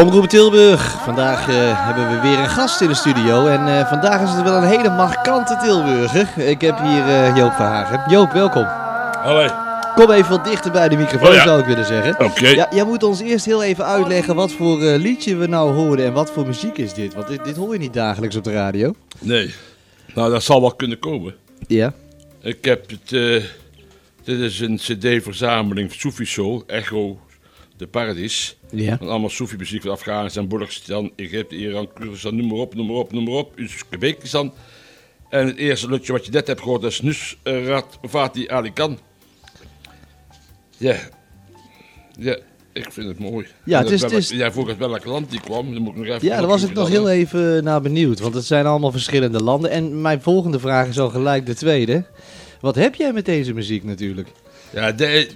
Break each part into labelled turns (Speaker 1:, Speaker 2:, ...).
Speaker 1: Omroep Tilburg. Vandaag eh, hebben we weer een gast in de studio. En eh, vandaag is het wel een hele markante Tilburger. Ik heb hier eh, Joop Verhagen. Joop, welkom.
Speaker 2: Hallo.
Speaker 1: Kom even wat dichter bij de microfoon,
Speaker 2: Oh ja.
Speaker 1: zou ik willen zeggen.
Speaker 2: Oké.
Speaker 1: Ja, jij moet ons eerst heel even uitleggen wat voor liedje we nou hoorden en wat voor muziek is dit. Want dit, dit hoor je niet dagelijks op de radio.
Speaker 2: Nee. Nou, dat zal wel kunnen komen.
Speaker 1: Ja.
Speaker 2: Ik heb het. dit is een CD-verzameling Soul, Echo, de Paradis.
Speaker 1: Ja.
Speaker 2: Van allemaal Sofi muziek van Afghanistan, Bourgistan, Egypte, Iran, Kurdistan, noem maar op, noem maar op, noem maar op. Uzbekistan. En het eerste liedje wat je net hebt gehoord is Nusrat Fatih Ali Khan. Ja. Ja, ik vind het mooi.
Speaker 1: Ja, het is- het is-
Speaker 2: Jij vroeg welk land die kwam. Dan moet ik nog even
Speaker 1: Ja, daar was ik nog heel even naar benieuwd. Want het zijn allemaal verschillende landen. En mijn volgende vraag is al gelijk de tweede. Wat heb jij met deze muziek natuurlijk?
Speaker 2: Ja, de,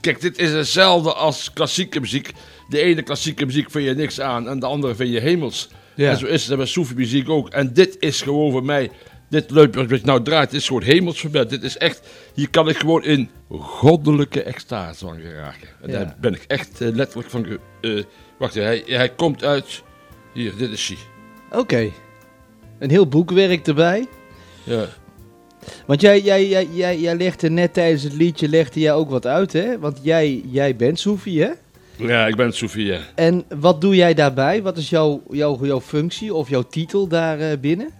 Speaker 2: kijk, dit is hetzelfde als klassieke muziek. De ene klassieke muziek vind je niks aan en de andere vind je hemels.
Speaker 1: Ja.
Speaker 2: En zo is het met Soefi muziek ook. En dit is gewoon voor mij, dit leuk wat nou draait, dit is gewoon hemels voor mij. Dit is echt, hier kan ik gewoon in goddelijke extase van geraken. En
Speaker 1: Ja.
Speaker 2: daar ben ik echt eh, letterlijk van, ge- eh, wacht hij, hij komt uit, hier, dit is hij.
Speaker 1: Oké. Een heel boekwerk erbij.
Speaker 2: Ja.
Speaker 1: Want jij, jij, jij, jij, jij legde net tijdens het liedje legde jij ook wat uit, hè? Want jij, jij bent Soefie, hè?
Speaker 2: ja, ik ben Soefi, ja.
Speaker 1: En wat doe jij daarbij? Wat is jouw, jouw, jouw functie of jouw titel daar eh, binnen?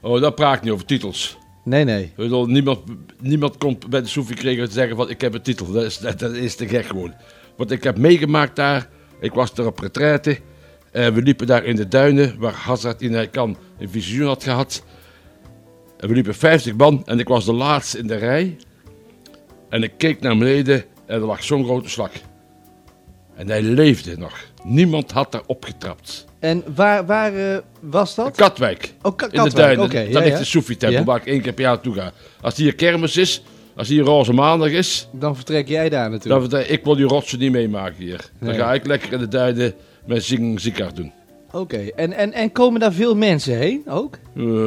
Speaker 2: Oh, daar praat ik niet over titels.
Speaker 1: Nee, nee.
Speaker 2: Bedoel, niemand, niemand komt bij de Soefie kregen te zeggen van ik heb een titel. Dat is, dat, dat is te gek gewoon. Want ik heb meegemaakt daar. Ik was daar op retraite. En we liepen daar in de duinen waar Hazard in kan een visioen had gehad. En we liepen 50 man en ik was de laatste in de rij. En ik keek naar beneden en er lag zo'n grote slak. En hij leefde nog. Niemand had daar opgetrapt.
Speaker 1: En waar, waar eh, was dat?
Speaker 2: Katwijk.
Speaker 1: Oh, Ka-
Speaker 2: In de
Speaker 1: Katwijk,
Speaker 2: duinen.
Speaker 1: oké,
Speaker 2: daar
Speaker 1: ja,
Speaker 2: ligt
Speaker 1: ja.
Speaker 2: de Soefie-tempel
Speaker 1: Ja.
Speaker 2: waar ik één keer per jaar naartoe ga. Als hier kermis is, als hier roze maandag is,
Speaker 1: Dan vertrek jij daar
Speaker 2: dan
Speaker 1: natuurlijk.
Speaker 2: vertel- ik wil die rotsen niet meemaken hier. Dan
Speaker 1: Nee.
Speaker 2: ga ik lekker in de duinen met zing doen.
Speaker 1: Oké. En, en, en komen daar veel mensen heen ook?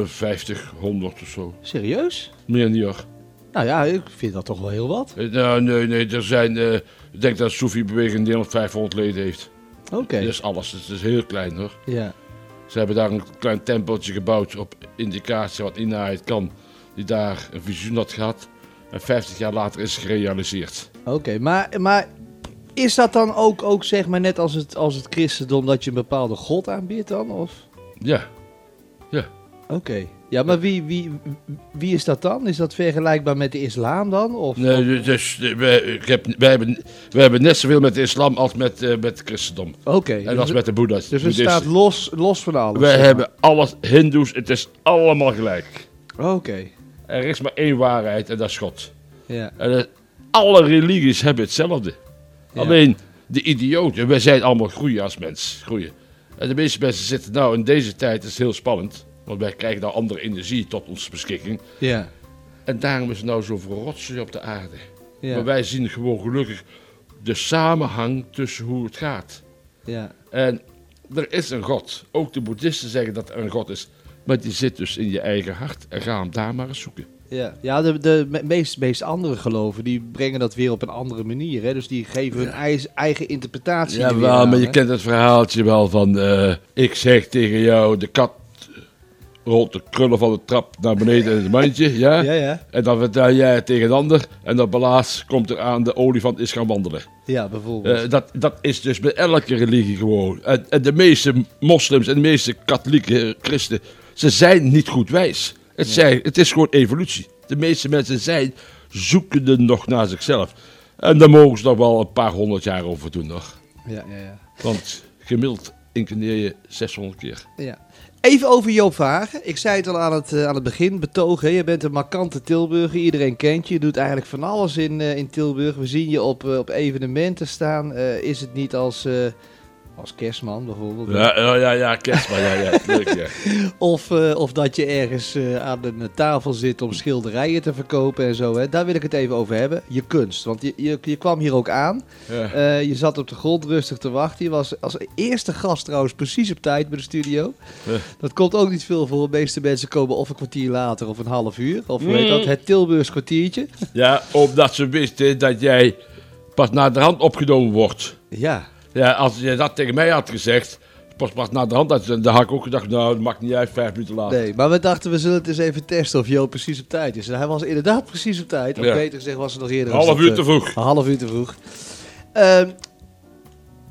Speaker 2: 50, 100 of zo.
Speaker 1: Serieus?
Speaker 2: Meer niet hoor.
Speaker 1: Nou ja, ik vind dat toch wel heel wat.
Speaker 2: Eh, nou, nee, nee, er zijn, eh, ik denk dat de Soefie-beweging in Nederland 500 leden heeft.
Speaker 1: Oké.
Speaker 2: Dat is alles, het is heel klein hoor.
Speaker 1: Ja.
Speaker 2: Ze hebben daar een klein tempeltje gebouwd op indicatie wat Ina het kan. Die daar een visioen had gehad. En 50 jaar later is het gerealiseerd.
Speaker 1: Oké, maar, maar is dat dan ook, ook zeg maar net als het, als het christendom dat je een bepaalde god aanbidt dan? Of?
Speaker 2: Ja,
Speaker 1: Oké. Ja, maar wie, wie, wie is dat dan? Is dat vergelijkbaar met de islam dan? Of,
Speaker 2: Nee, dus eh, wij, ik heb, wij, hebben, wij hebben net zoveel met de islam als met, eh, met het christendom.
Speaker 1: Oké.
Speaker 2: En
Speaker 1: dus
Speaker 2: als met de boeddha.
Speaker 1: dus het staat los, los van alles.
Speaker 2: Wij hebben alles, hindoes, het is allemaal gelijk.
Speaker 1: Oké.
Speaker 2: Er is maar één waarheid en dat is God.
Speaker 1: Ja.
Speaker 2: En, eh, alle religies hebben hetzelfde. Alleen de idioten, wij zijn allemaal groeien als mens. Groeien. En de meeste mensen zitten nou in deze tijd, is het heel spannend. Want wij krijgen nou andere energie tot onze beschikking.
Speaker 1: Ja.
Speaker 2: En daarom is het nou zo verrotsen op de aarde.
Speaker 1: Ja.
Speaker 2: Maar wij zien gewoon gelukkig de samenhang tussen hoe het gaat.
Speaker 1: ja.
Speaker 2: En er is een God. Ook de boeddhisten zeggen dat er een God is. Maar die zit dus in je eigen hart. En ga hem daar maar eens zoeken.
Speaker 1: Ja, ja de, de me- meest, meest andere geloven die brengen dat weer op een andere manier. Hè? Dus die geven hun eis- eigen interpretatie.
Speaker 2: Ja, wel,
Speaker 1: aan,
Speaker 2: maar je kent het verhaaltje wel van... eh, ik zeg tegen jou, de kat rolt de krullen van de trap naar beneden in het mandje. Ja?
Speaker 1: Ja, ja.
Speaker 2: En dan vertel jij het tegen een ander. En dan belaas komt er aan, de olifant is gaan wandelen.
Speaker 1: Ja, bijvoorbeeld.
Speaker 2: Eh, dat, dat is dus bij elke religie gewoon. En, en de meeste moslims en de meeste katholieke christen, ze zijn niet goed wijs. Het, zijn, het is gewoon evolutie. De meeste mensen zijn zoekende nog naar zichzelf. En daar mogen ze nog wel een paar honderd jaar over doen nog.
Speaker 1: ja, ja, ja.
Speaker 2: Want gemiddeld incarneer je 600 keer.
Speaker 1: Ja. Even over Joop Verhagen. Ik zei het al aan het, eh, aan het begin, betogen. Je bent een markante Tilburger. Iedereen kent je. Je doet eigenlijk van alles in, eh, in Tilburg. We zien je op, eh, op evenementen staan. Is het niet als, als kerstman bijvoorbeeld?
Speaker 2: Ja, ja, ja, ja kerstman, ja, ja. Leuk, ja.
Speaker 1: Of, eh, of dat je ergens eh, aan een tafel zit om schilderijen te verkopen en zo. Hè. Daar wil ik het even over hebben. Je kunst. Want je, je, je kwam hier ook aan.
Speaker 2: ja.
Speaker 1: Eh, je zat op de grond rustig te wachten. Je was als eerste gast trouwens precies op tijd bij de studio.
Speaker 2: Ja.
Speaker 1: Dat komt ook niet veel voor. De meeste mensen komen of een kwartier later of een half uur. Of hoe heet
Speaker 2: Mm.
Speaker 1: dat? Het Tilburgs kwartiertje.
Speaker 2: ja, omdat ze wisten dat jij pas naar de hand opgenomen wordt.
Speaker 1: Ja.
Speaker 2: Ja, als je dat tegen mij had gezegd, pas pas na de hand, had, dan had ik ook gedacht, nou, dat maakt niet uit, vijf minuten later.
Speaker 1: Nee, maar we dachten we zullen het eens even testen of Joop precies op tijd is. En hij was inderdaad precies op tijd. Of
Speaker 2: Ja.
Speaker 1: beter gezegd was het nog eerder.
Speaker 2: Half uur te
Speaker 1: eh,
Speaker 2: vroeg.
Speaker 1: Een half uur te vroeg. Ehm,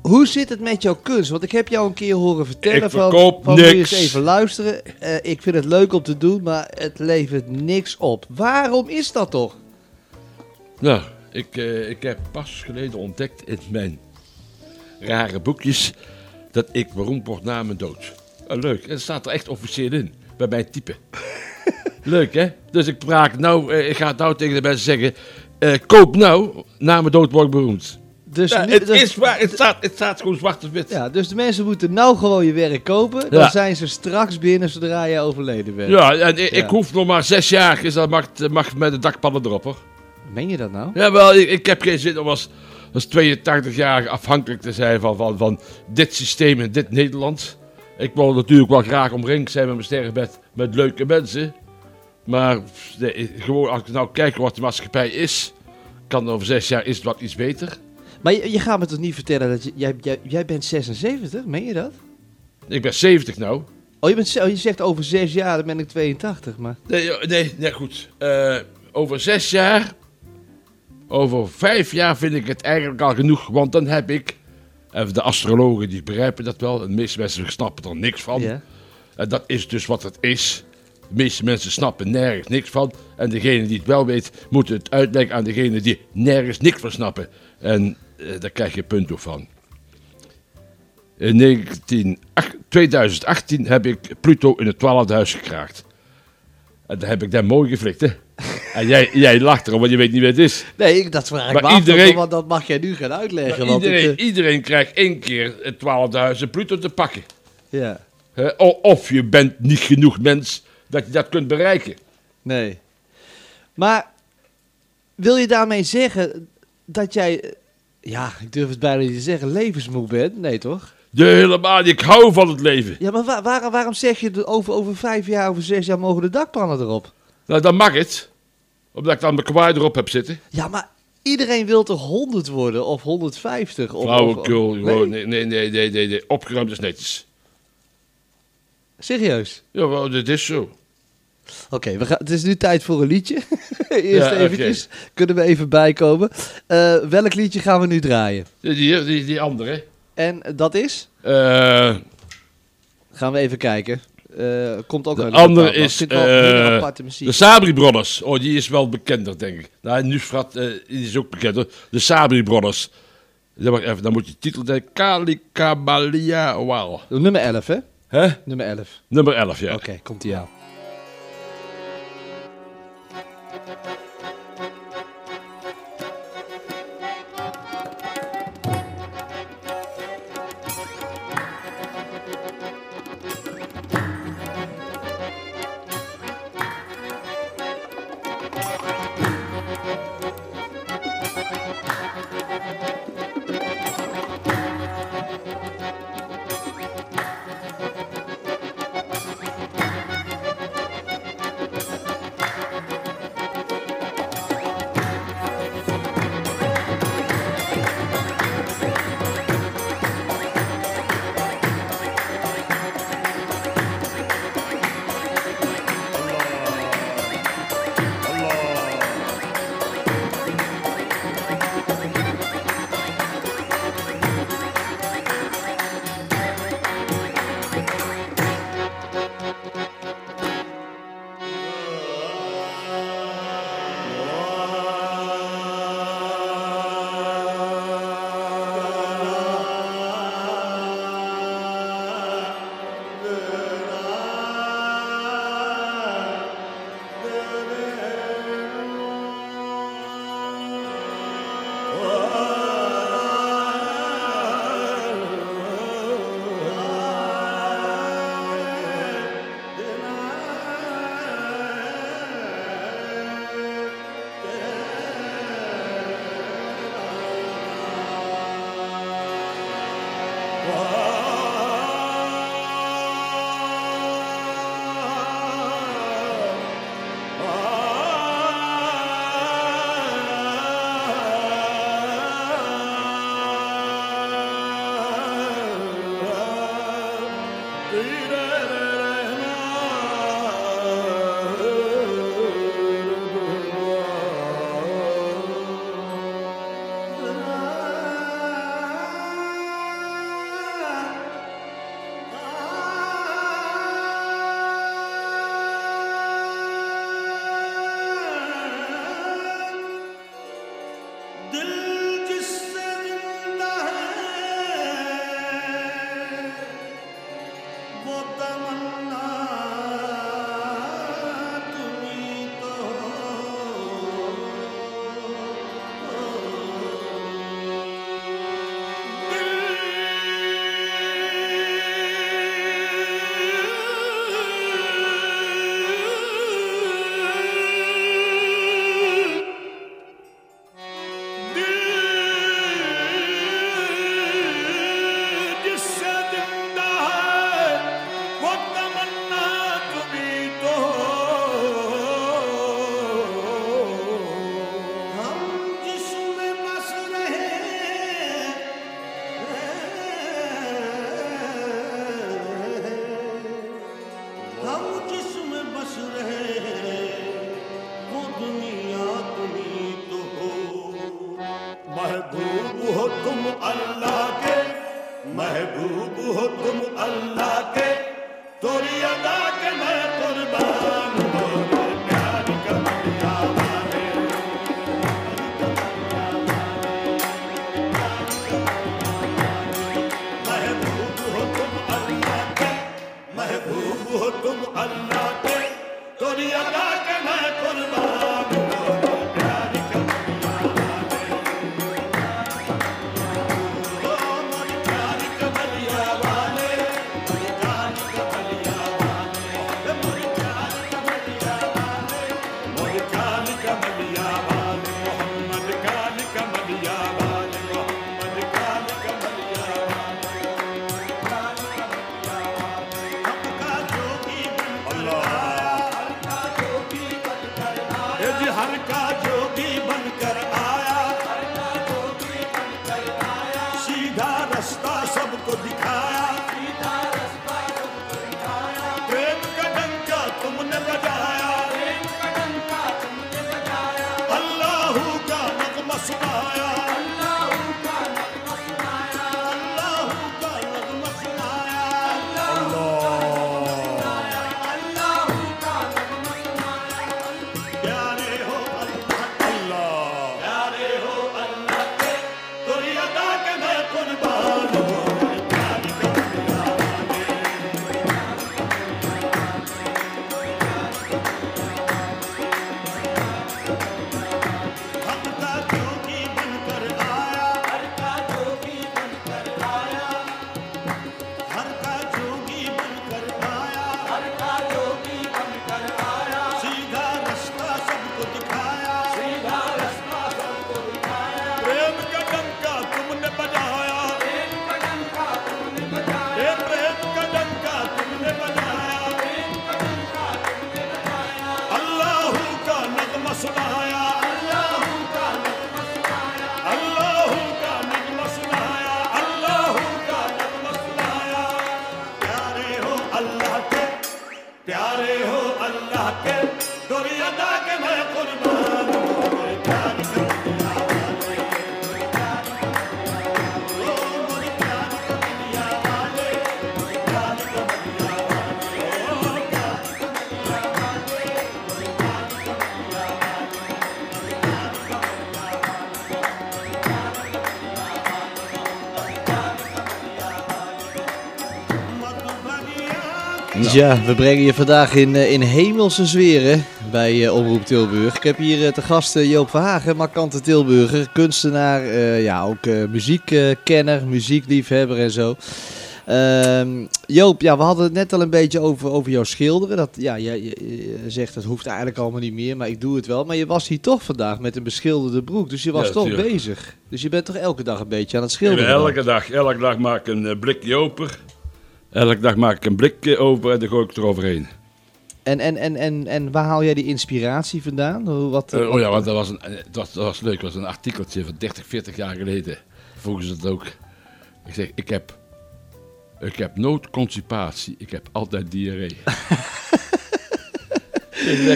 Speaker 1: hoe zit het met jouw kunst? Want ik heb jou een keer horen vertellen
Speaker 2: Ik
Speaker 1: van, van
Speaker 2: niks.
Speaker 1: eens even luisteren. Eh, ik vind het leuk om te doen, maar het levert niks op. Waarom is dat toch?
Speaker 2: Nou, ik, eh, ik heb pas geleden ontdekt in mijn rare boekjes dat ik beroemd word na mijn dood. Ah, leuk, en dat staat er echt officieel in, bij mijn type. leuk hè? Dus ik, praat nou, eh, ik ga het nou tegen de mensen zeggen, eh, koop nou, na mijn dood word ik beroemd.
Speaker 1: Dus,
Speaker 2: Ja, het,
Speaker 1: dus-
Speaker 2: is waar, het, staat, het staat gewoon zwart op wit.
Speaker 1: ja, dus de mensen moeten nou gewoon je werk kopen. Dan
Speaker 2: Ja.
Speaker 1: zijn ze straks binnen zodra jij overleden bent.
Speaker 2: Ja, en ik, hoef nog maar zes jaar, dus dan mag, mag met de dakpannen erop hoor.
Speaker 1: Meen je dat nou?
Speaker 2: Jawel, ik, ik heb geen zin om als, als 82-jarige afhankelijk te zijn van, van, van dit systeem in dit Nederland. Ik wil natuurlijk wel graag omringd zijn met mijn sterrenbed met leuke mensen. Maar nee, gewoon als ik nou kijk wat de maatschappij is, kan over zes jaar is het wat iets beter.
Speaker 1: Maar je, je gaat me toch niet vertellen dat je, jij, jij, jij bent 76, meen je dat?
Speaker 2: Ik ben 70 nou.
Speaker 1: Oh je, bent, oh, je zegt over zes jaar, dan ben ik 82, maar...
Speaker 2: Nee, nee goed. Eh, over zes jaar, over vijf jaar vind ik het eigenlijk al genoeg. Want dan heb ik, en de astrologen die begrijpen dat wel, de meeste mensen snappen er niks van. En dat is dus wat het is. De meeste mensen snappen nergens niks van. En degene die het wel weet, moet het uitleggen aan degene die nergens niks van snappen. En eh, daar krijg je punt ook van. In 19, ach- 2018 heb ik Pluto in het twaalfde huis gekraakt. En dan heb ik dat mooi geflikt, hè. En jij, jij lacht erom, want je weet niet wie het is.
Speaker 1: Nee, ik, dat vraag ik
Speaker 2: Maar
Speaker 1: af,
Speaker 2: iedereen-
Speaker 1: want dat mag jij nu gaan uitleggen. Want
Speaker 2: iedereen,
Speaker 1: ik, eh,
Speaker 2: iedereen krijgt één keer het twaalfde huis en Pluto te pakken.
Speaker 1: ja,
Speaker 2: Of je bent niet genoeg mens dat je dat kunt bereiken.
Speaker 1: nee. Maar wil je daarmee zeggen dat jij, ja, ik durf het bijna niet te zeggen, levensmoe bent? Nee, toch?
Speaker 2: De helemaal, niet. ik hou van het leven.
Speaker 1: Ja, maar wa- waar- waarom zeg je over, over vijf jaar, over zes jaar mogen de dakpannen erop?
Speaker 2: Nou, dan mag het. Omdat ik dan mijn kwaai erop heb zitten.
Speaker 1: Ja, maar iedereen wil toch 100 worden of 150? Of, of-
Speaker 2: Flauwekul.
Speaker 1: Nee?
Speaker 2: Nee, nee, nee, nee, nee, nee. Opgeruimd is netjes.
Speaker 1: Serieus?
Speaker 2: Jawel, dit is zo.
Speaker 1: Oké, we gaan. het is nu tijd voor een liedje. Eerst
Speaker 2: Ja,
Speaker 1: eventjes. Kunnen we even bijkomen. Eh, welk liedje gaan we nu draaien?
Speaker 2: Die, die, die, die andere.
Speaker 1: En dat is?
Speaker 2: Eh,
Speaker 1: Gaan we even kijken. Eh, komt ook
Speaker 2: De
Speaker 1: uit
Speaker 2: andere is, eh, de Sabri Brothers. Oh, die is wel bekender, denk ik. Nou, Nusrat eh die is ook bekender. De Sabri Brothers. Dan, mag even, dan moet je titel denken. Kalikabalia Wal.
Speaker 1: Nummer 11, hè?
Speaker 2: Hè?
Speaker 1: Nummer 11.
Speaker 2: Nummer 11, ja.
Speaker 1: Oké, komt ie aan. Ja, we brengen je vandaag in, eh, in hemelse zweren bij uh, Omroep Tilburg. Ik heb hier uh, te gast Joop Verhagen, markante Tilburger, kunstenaar, ja, ook muziekkenner, muziekliefhebber en zo. Ehm, Joop, ja, we hadden het net al een beetje over, over jouw schilderen. Dat, ja, je, je, zegt dat hoeft eigenlijk allemaal niet meer, maar ik doe het wel. Maar je was hier toch vandaag met een beschilderde broek, dus je was toch bezig. Dus je bent toch elke dag een beetje aan het schilderen?
Speaker 2: elke dag, elke dag maak ik een blikje open. Elke dag maak ik een blik over en dan gooi ik eroverheen.
Speaker 1: En, en, en, en, en waar haal jij die inspiratie vandaan?
Speaker 2: Wat, uh, oh ja, want dat was, een, dat was, dat was leuk. Dat was een artikeltje van 30, 40 jaar geleden. Vroegen ze het ook. Ik zeg, ik heb Ik heb nooit constipatie, ik heb altijd diarree.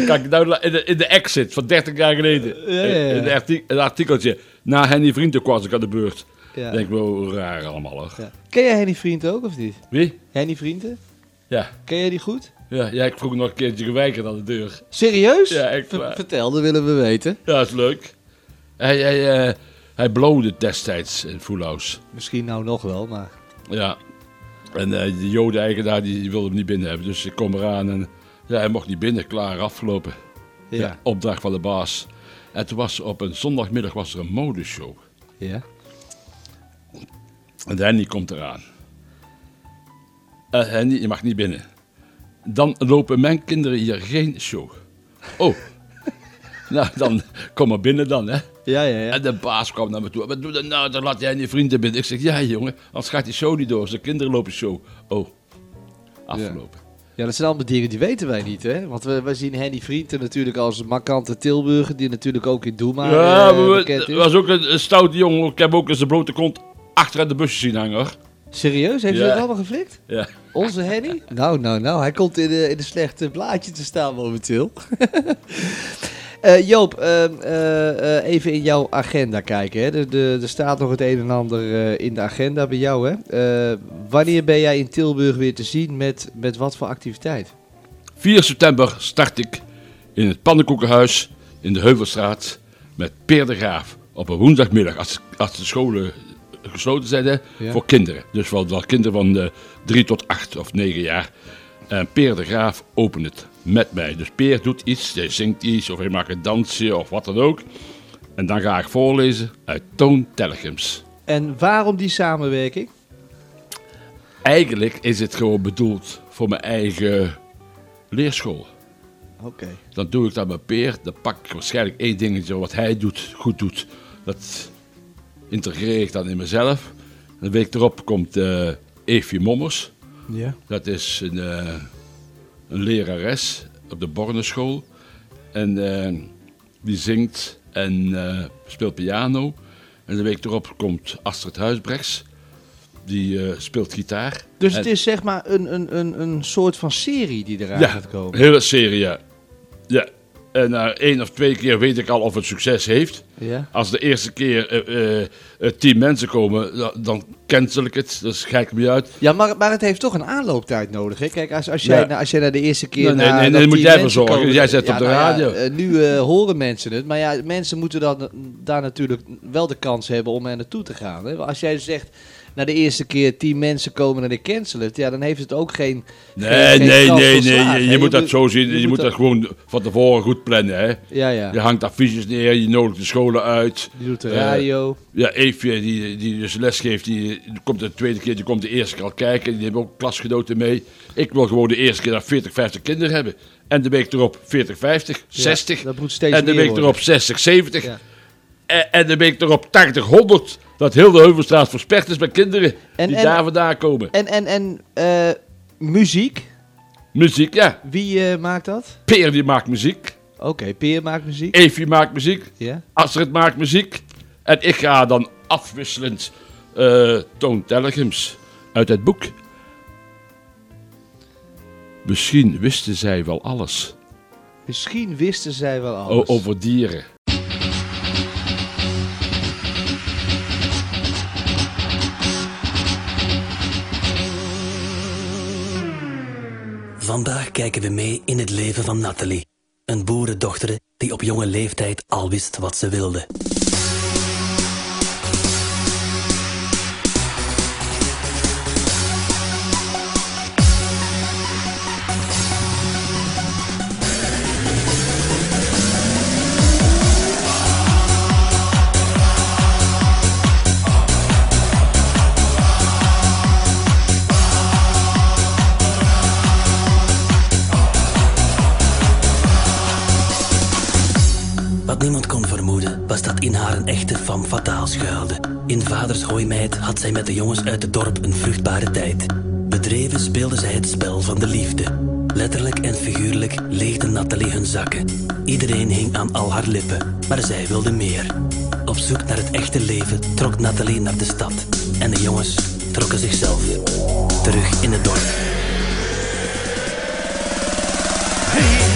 Speaker 2: Kan ik nou in de, in de exit van 30 jaar geleden.
Speaker 1: Ja, ja, ja.
Speaker 2: In de artikeltje. Na Henny Vrienden kwam ik aan de beurt.
Speaker 1: Ja.
Speaker 2: Denk ik wel raar allemaal hoor.
Speaker 1: Ja. Ken jij Henny Vriend ook of niet?
Speaker 2: Wie?
Speaker 1: Henny Vrienden?
Speaker 2: Ja.
Speaker 1: Ken jij die goed?
Speaker 2: Ja, ja, ik vroeg nog een keertje geweigerd aan de deur.
Speaker 1: Serieus?
Speaker 2: Ja, echt
Speaker 1: Ver-
Speaker 2: waar.
Speaker 1: vertel, dat willen we weten.
Speaker 2: Ja, dat is leuk. Hij, hij, eh, hij blowde destijds in Full House.
Speaker 1: Misschien nou nog wel, maar...
Speaker 2: Ja. En eh de Joden-eigenaar die, die wilde hem niet binnen hebben. Dus ik kom eraan en ja, hij mocht niet binnen. Klaar, afgelopen.
Speaker 1: Ja.
Speaker 2: Ja, opdracht van de baas. En toen was op een zondagmiddag was er een modeshow.
Speaker 1: Ja.
Speaker 2: En Henny komt eraan. Eh Henny, je mag niet binnen. Dan lopen mijn kinderen hier geen show. Oh. nou, dan kom maar binnen dan, hè.
Speaker 1: Ja, ja, ja.
Speaker 2: En de baas kwam naar me toe. Wat doe je nou? Dan laat jij je vrienden binnen. Ik zeg, ja jongen, anders gaat die show niet door. Zijn kinderen lopen show. Oh, afgelopen.
Speaker 1: Ja, dat zijn allemaal dingen die weten wij niet, hè? Want we, we zien Henny Vrienden natuurlijk als een markante Tilburger, die natuurlijk ook in Doema
Speaker 2: Ja,
Speaker 1: eh,
Speaker 2: maar we- er
Speaker 1: is.
Speaker 2: was ook een, een stoute jongen. Ik heb ook eens zijn blote kont achter aan de busjes zien hangen, hoor.
Speaker 1: Serieus? Heeft
Speaker 2: Ja.
Speaker 1: hij dat allemaal geflikt?
Speaker 2: Ja.
Speaker 1: Onze Henny? Nou, nou, nou. Hij komt in de, in de slechte blaadje te staan momenteel. Eh, Joop, ehm, eh, eh, even in jouw agenda kijken. Hè. Er, er, er staat nog het een en ander in de agenda bij jou. Hè. Wanneer ben jij in Tilburg weer te zien met, met wat voor activiteit?
Speaker 2: 4 september start ik in het Pannenkoekenhuis in de Heuvelstraat met Peer de Graaf. Op een woensdagmiddag, als, als de scholen gesloten zijn, hè,
Speaker 1: Ja.
Speaker 2: voor kinderen. Dus voor de kinderen van eh 3 tot 8 of 9 jaar. En Peer de Graaf opent het met mij. Dus Peer doet iets, hij zingt iets of hij maakt een dansje of wat dan ook. En dan ga ik voorlezen uit Toon Tellegems.
Speaker 1: En waarom die samenwerking?
Speaker 2: Eigenlijk is het gewoon bedoeld voor mijn eigen leerschool.
Speaker 1: Oké.
Speaker 2: Dan doe ik dat met Peer. Dan pak ik waarschijnlijk één dingetje wat hij doet, goed doet. Dat integreer ik dan in mezelf. Een week erop komt eh Eefje Mommers.
Speaker 1: Ja.
Speaker 2: Dat is een, eh, een lerares op de Borneschool. En eh, die zingt en speelt piano. En de week erop komt Astrid Huisbrechts. Die speelt gitaar.
Speaker 1: Dus
Speaker 2: En-
Speaker 1: het is zeg maar een, een, een, een soort van serie die eraan
Speaker 2: ja,
Speaker 1: gaat komen.
Speaker 2: hele serie, ja. ja. En na één of twee keer weet ik al of het succes heeft.
Speaker 1: Ja.
Speaker 2: Als de eerste keer eh, eh, eh, tien mensen komen, dan, dan cancel ik het. Dus ga ik me uit.
Speaker 1: Ja, maar, maar het heeft toch een aanlooptijd nodig. Hè? Kijk, als, als, jij,
Speaker 2: Ja.
Speaker 1: nou, als jij naar de eerste keer.
Speaker 2: Nee, nee, moet jij
Speaker 1: mensen
Speaker 2: zorgen. Jij zet op de
Speaker 1: nou ja,
Speaker 2: radio.
Speaker 1: eh, nu eh, horen mensen het. Maar ja, mensen moeten dan, daar natuurlijk wel de kans hebben om er naartoe te gaan. Hè? Als jij zegt. Na de eerste keer tien mensen komen en ik cancel het, ja, dan heeft het ook geen.
Speaker 2: Nee,
Speaker 1: geen- geen
Speaker 2: nee, nee, nee. Je, je moet dat zo zien. Je, moet dat
Speaker 1: dat-
Speaker 2: gewoon van tevoren goed plannen. Hè?
Speaker 1: Ja, ja.
Speaker 2: Je hangt affiches neer, je nodigt de scholen uit.
Speaker 1: Die doet de
Speaker 2: Eh,
Speaker 1: radio.
Speaker 2: Ja, Eefje, die, die dus les geeft, die, komt de tweede keer, die komt de eerste keer al kijken. Die hebben ook klasgenoten mee. Ik wil gewoon de eerste keer dat 40, 50 kinderen hebben. En de week erop 40, 50, 60.
Speaker 1: dat moet steeds
Speaker 2: en de week erop 60, 70.
Speaker 1: Ja.
Speaker 2: En, en de week erop 80, 100. Dat heel de Heuvelstraat versperd is met kinderen
Speaker 1: En-
Speaker 2: die
Speaker 1: en-
Speaker 2: daar vandaan komen.
Speaker 1: En, en, en eh, muziek,
Speaker 2: Muziek, ja.
Speaker 1: wie eh, maakt dat?
Speaker 2: Peer die maakt muziek.
Speaker 1: Oké, Peer maakt muziek.
Speaker 2: Eefje maakt muziek.
Speaker 1: Ja.
Speaker 2: Astrid maakt muziek. En ik ga dan afwisselend eh Toon Tellegems uit het boek. Misschien wisten zij wel alles
Speaker 1: Misschien wisten zij wel
Speaker 2: o-
Speaker 1: alles.
Speaker 2: over dieren.
Speaker 3: Vandaag kijken we mee in het leven van Nathalie. Een boerendochter die op jonge leeftijd al wist wat ze wilde. Haar een echte femme fatale schuilde. In vaders hooimeid had zij met de jongens uit het dorp een vruchtbare tijd. Bedreven speelde zij het spel van de liefde. Letterlijk en figuurlijk leegde Nathalie hun zakken. Iedereen hing aan al haar lippen, maar zij wilde meer. Op zoek naar het echte leven trok Nathalie naar de stad. En de jongens trokken zichzelf terug in het dorp.
Speaker 4: Hey,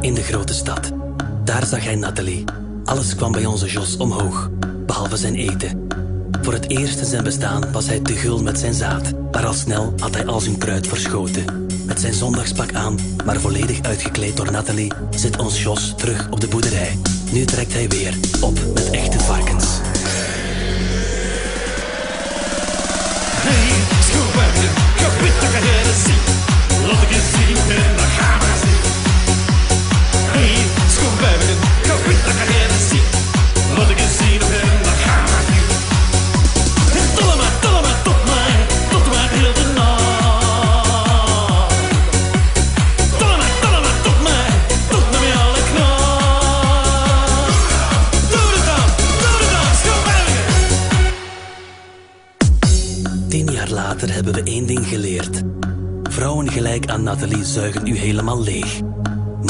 Speaker 3: in de grote stad. Daar zag hij Nathalie. Alles kwam bij onze Jos omhoog, behalve zijn eten. Voor het eerst in zijn bestaan was hij te gul met zijn zaad, maar al snel had hij al zijn kruid verschoten. Met zijn zondagspak aan, maar volledig uitgekleed door Nathalie, zit ons Jos terug op de boerderij. Nu trekt hij weer op met echte varkens.
Speaker 4: Hey,
Speaker 3: Nathalie zuigen u helemaal leeg.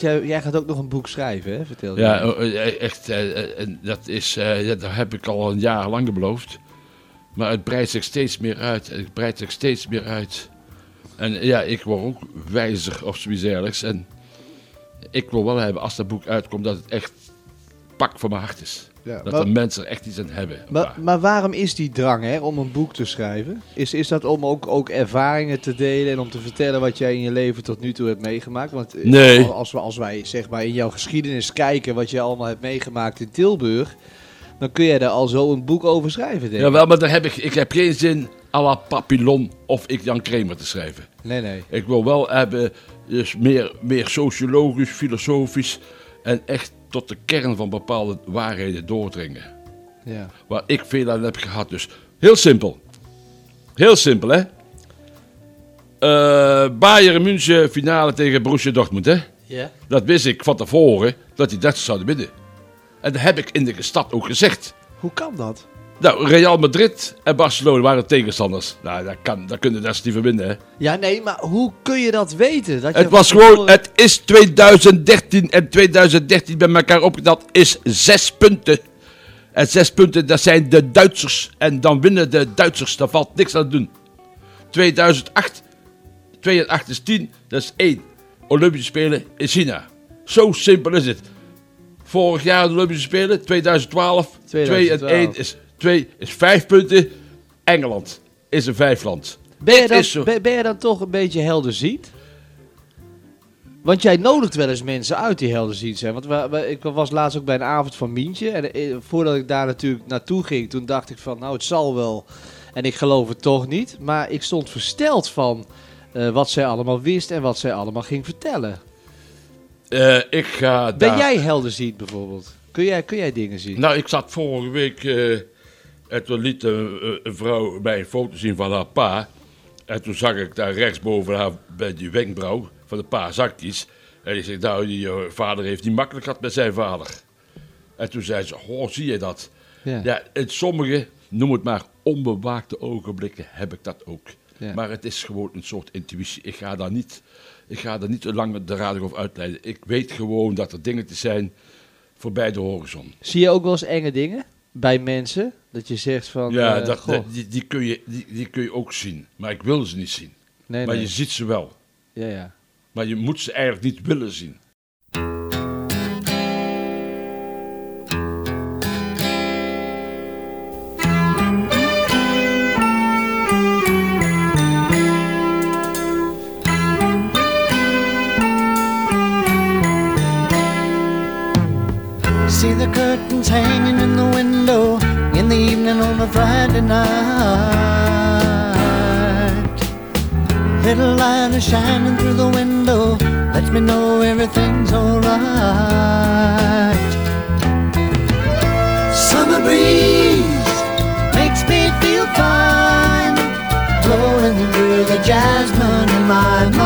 Speaker 1: want jij, gaat ook nog een boek schrijven, hè? Vertel je.
Speaker 2: Ja, oh, eh, echt. eh, eh, dat is, eh, dat heb ik al een jaar lang beloofd. Maar het breidt zich steeds meer uit. Het breidt zich steeds meer uit. En ja, ik word ook wijzer of zoiets dergelijks. En ik wil wel hebben, als dat boek uitkomt, dat het echt pak van mijn hart is.
Speaker 1: Ja,
Speaker 2: Dat
Speaker 1: maar-
Speaker 2: de mensen er echt iets aan hebben.
Speaker 1: Maar, maar waarom is die drang hè, om een boek te schrijven? Is, is dat om ook, ook ervaringen te delen en om te vertellen wat jij in je leven tot nu toe hebt meegemaakt? Want eh,
Speaker 2: Nee.
Speaker 1: als, we, als wij zeg maar in jouw geschiedenis kijken wat je allemaal hebt meegemaakt in Tilburg, dan kun je daar al zo een boek over schrijven, denk ik.
Speaker 2: Jawel, maar daar heb ik, ik heb geen zin à la Papillon of ik Jan Kramer te schrijven.
Speaker 1: Nee, nee.
Speaker 2: Ik wil wel hebben, dus meer, meer sociologisch, filosofisch en echt tot de kern van bepaalde waarheden doordringen.
Speaker 1: Ja.
Speaker 2: Waar ik veel aan heb gehad. Dus heel simpel. Heel simpel, hè? Eh Bayern München finale tegen Borussia Dortmund, hè?
Speaker 1: Ja?
Speaker 2: Dat wist ik van tevoren dat die Duitsers zouden winnen. En dat heb ik in de stad ook gezegd.
Speaker 1: Hoe kan dat?
Speaker 2: Nou, Real Madrid en Barcelona waren tegenstanders. Nou, dat, kan, dat kunnen niet verbinden, hè?
Speaker 1: Ja, nee, maar hoe kun je dat weten? Dat je
Speaker 2: Het was gewoon, het is 2013 en 2013 bij elkaar opgeteld is zes punten. En zes punten, dat zijn de Duitsers. En dan winnen de Duitsers, daar valt niks aan te doen. 2008, 2 en 8 is 10, dat is 1. Olympische Spelen in China. Zo simpel is het. Vorig jaar de Olympische Spelen, 2012, 2 en
Speaker 1: 2012.
Speaker 2: 1 is 2 is 5 punten. Engeland is een vijfland.
Speaker 1: Ben je, dan,
Speaker 2: is zo.
Speaker 1: ben, ben je dan toch een beetje helderziend? Want jij nodigt wel eens mensen uit die helderziend zijn. Want we, we- ik was laatst ook bij een avond van Mientje. En eh, voordat ik daar natuurlijk naartoe ging, toen dacht ik van, nou het zal wel. En ik geloof het toch niet. Maar ik stond versteld van eh, wat zij allemaal wist en wat zij allemaal ging vertellen.
Speaker 2: Eh, ik ga
Speaker 1: Ben
Speaker 2: daar-
Speaker 1: jij helderziend bijvoorbeeld? Kun jij, kun jij dingen zien?
Speaker 2: Nou, ik zat vorige week. En toen liet een, een vrouw mij een foto zien van haar pa. En toen zag ik daar rechtsboven haar bij die wenkbrauw van de pa zakjes. En ik zei, nou, die eh, vader heeft niet makkelijk gehad met zijn vader. En toen zei ze, oh, zie je dat?
Speaker 1: Ja.
Speaker 2: Ja, in sommige, noem het maar, onbewaakte ogenblikken heb ik dat ook.
Speaker 1: Ja.
Speaker 2: Maar het is gewoon een soort intuïtie. Ik ga daar niet, ik ga daar niet te lang de radio over uitleiden. Ik weet gewoon dat er dingen te zijn voorbij de horizon.
Speaker 1: Zie je ook wel eens enge dingen bij mensen? Dat je zegt van,
Speaker 2: Ja,
Speaker 1: eh,
Speaker 2: dat, die, die, kun je, die, die kun je ook zien. Maar ik wil ze niet zien.
Speaker 1: nee,
Speaker 2: maar
Speaker 1: nee.
Speaker 2: je ziet ze wel.
Speaker 1: Ja, ja.
Speaker 2: Maar je moet ze eigenlijk niet willen zien.
Speaker 5: Shining through the window, lets me know everything's alright. Summer breeze makes me feel fine, blowing through the jasmine in my mind.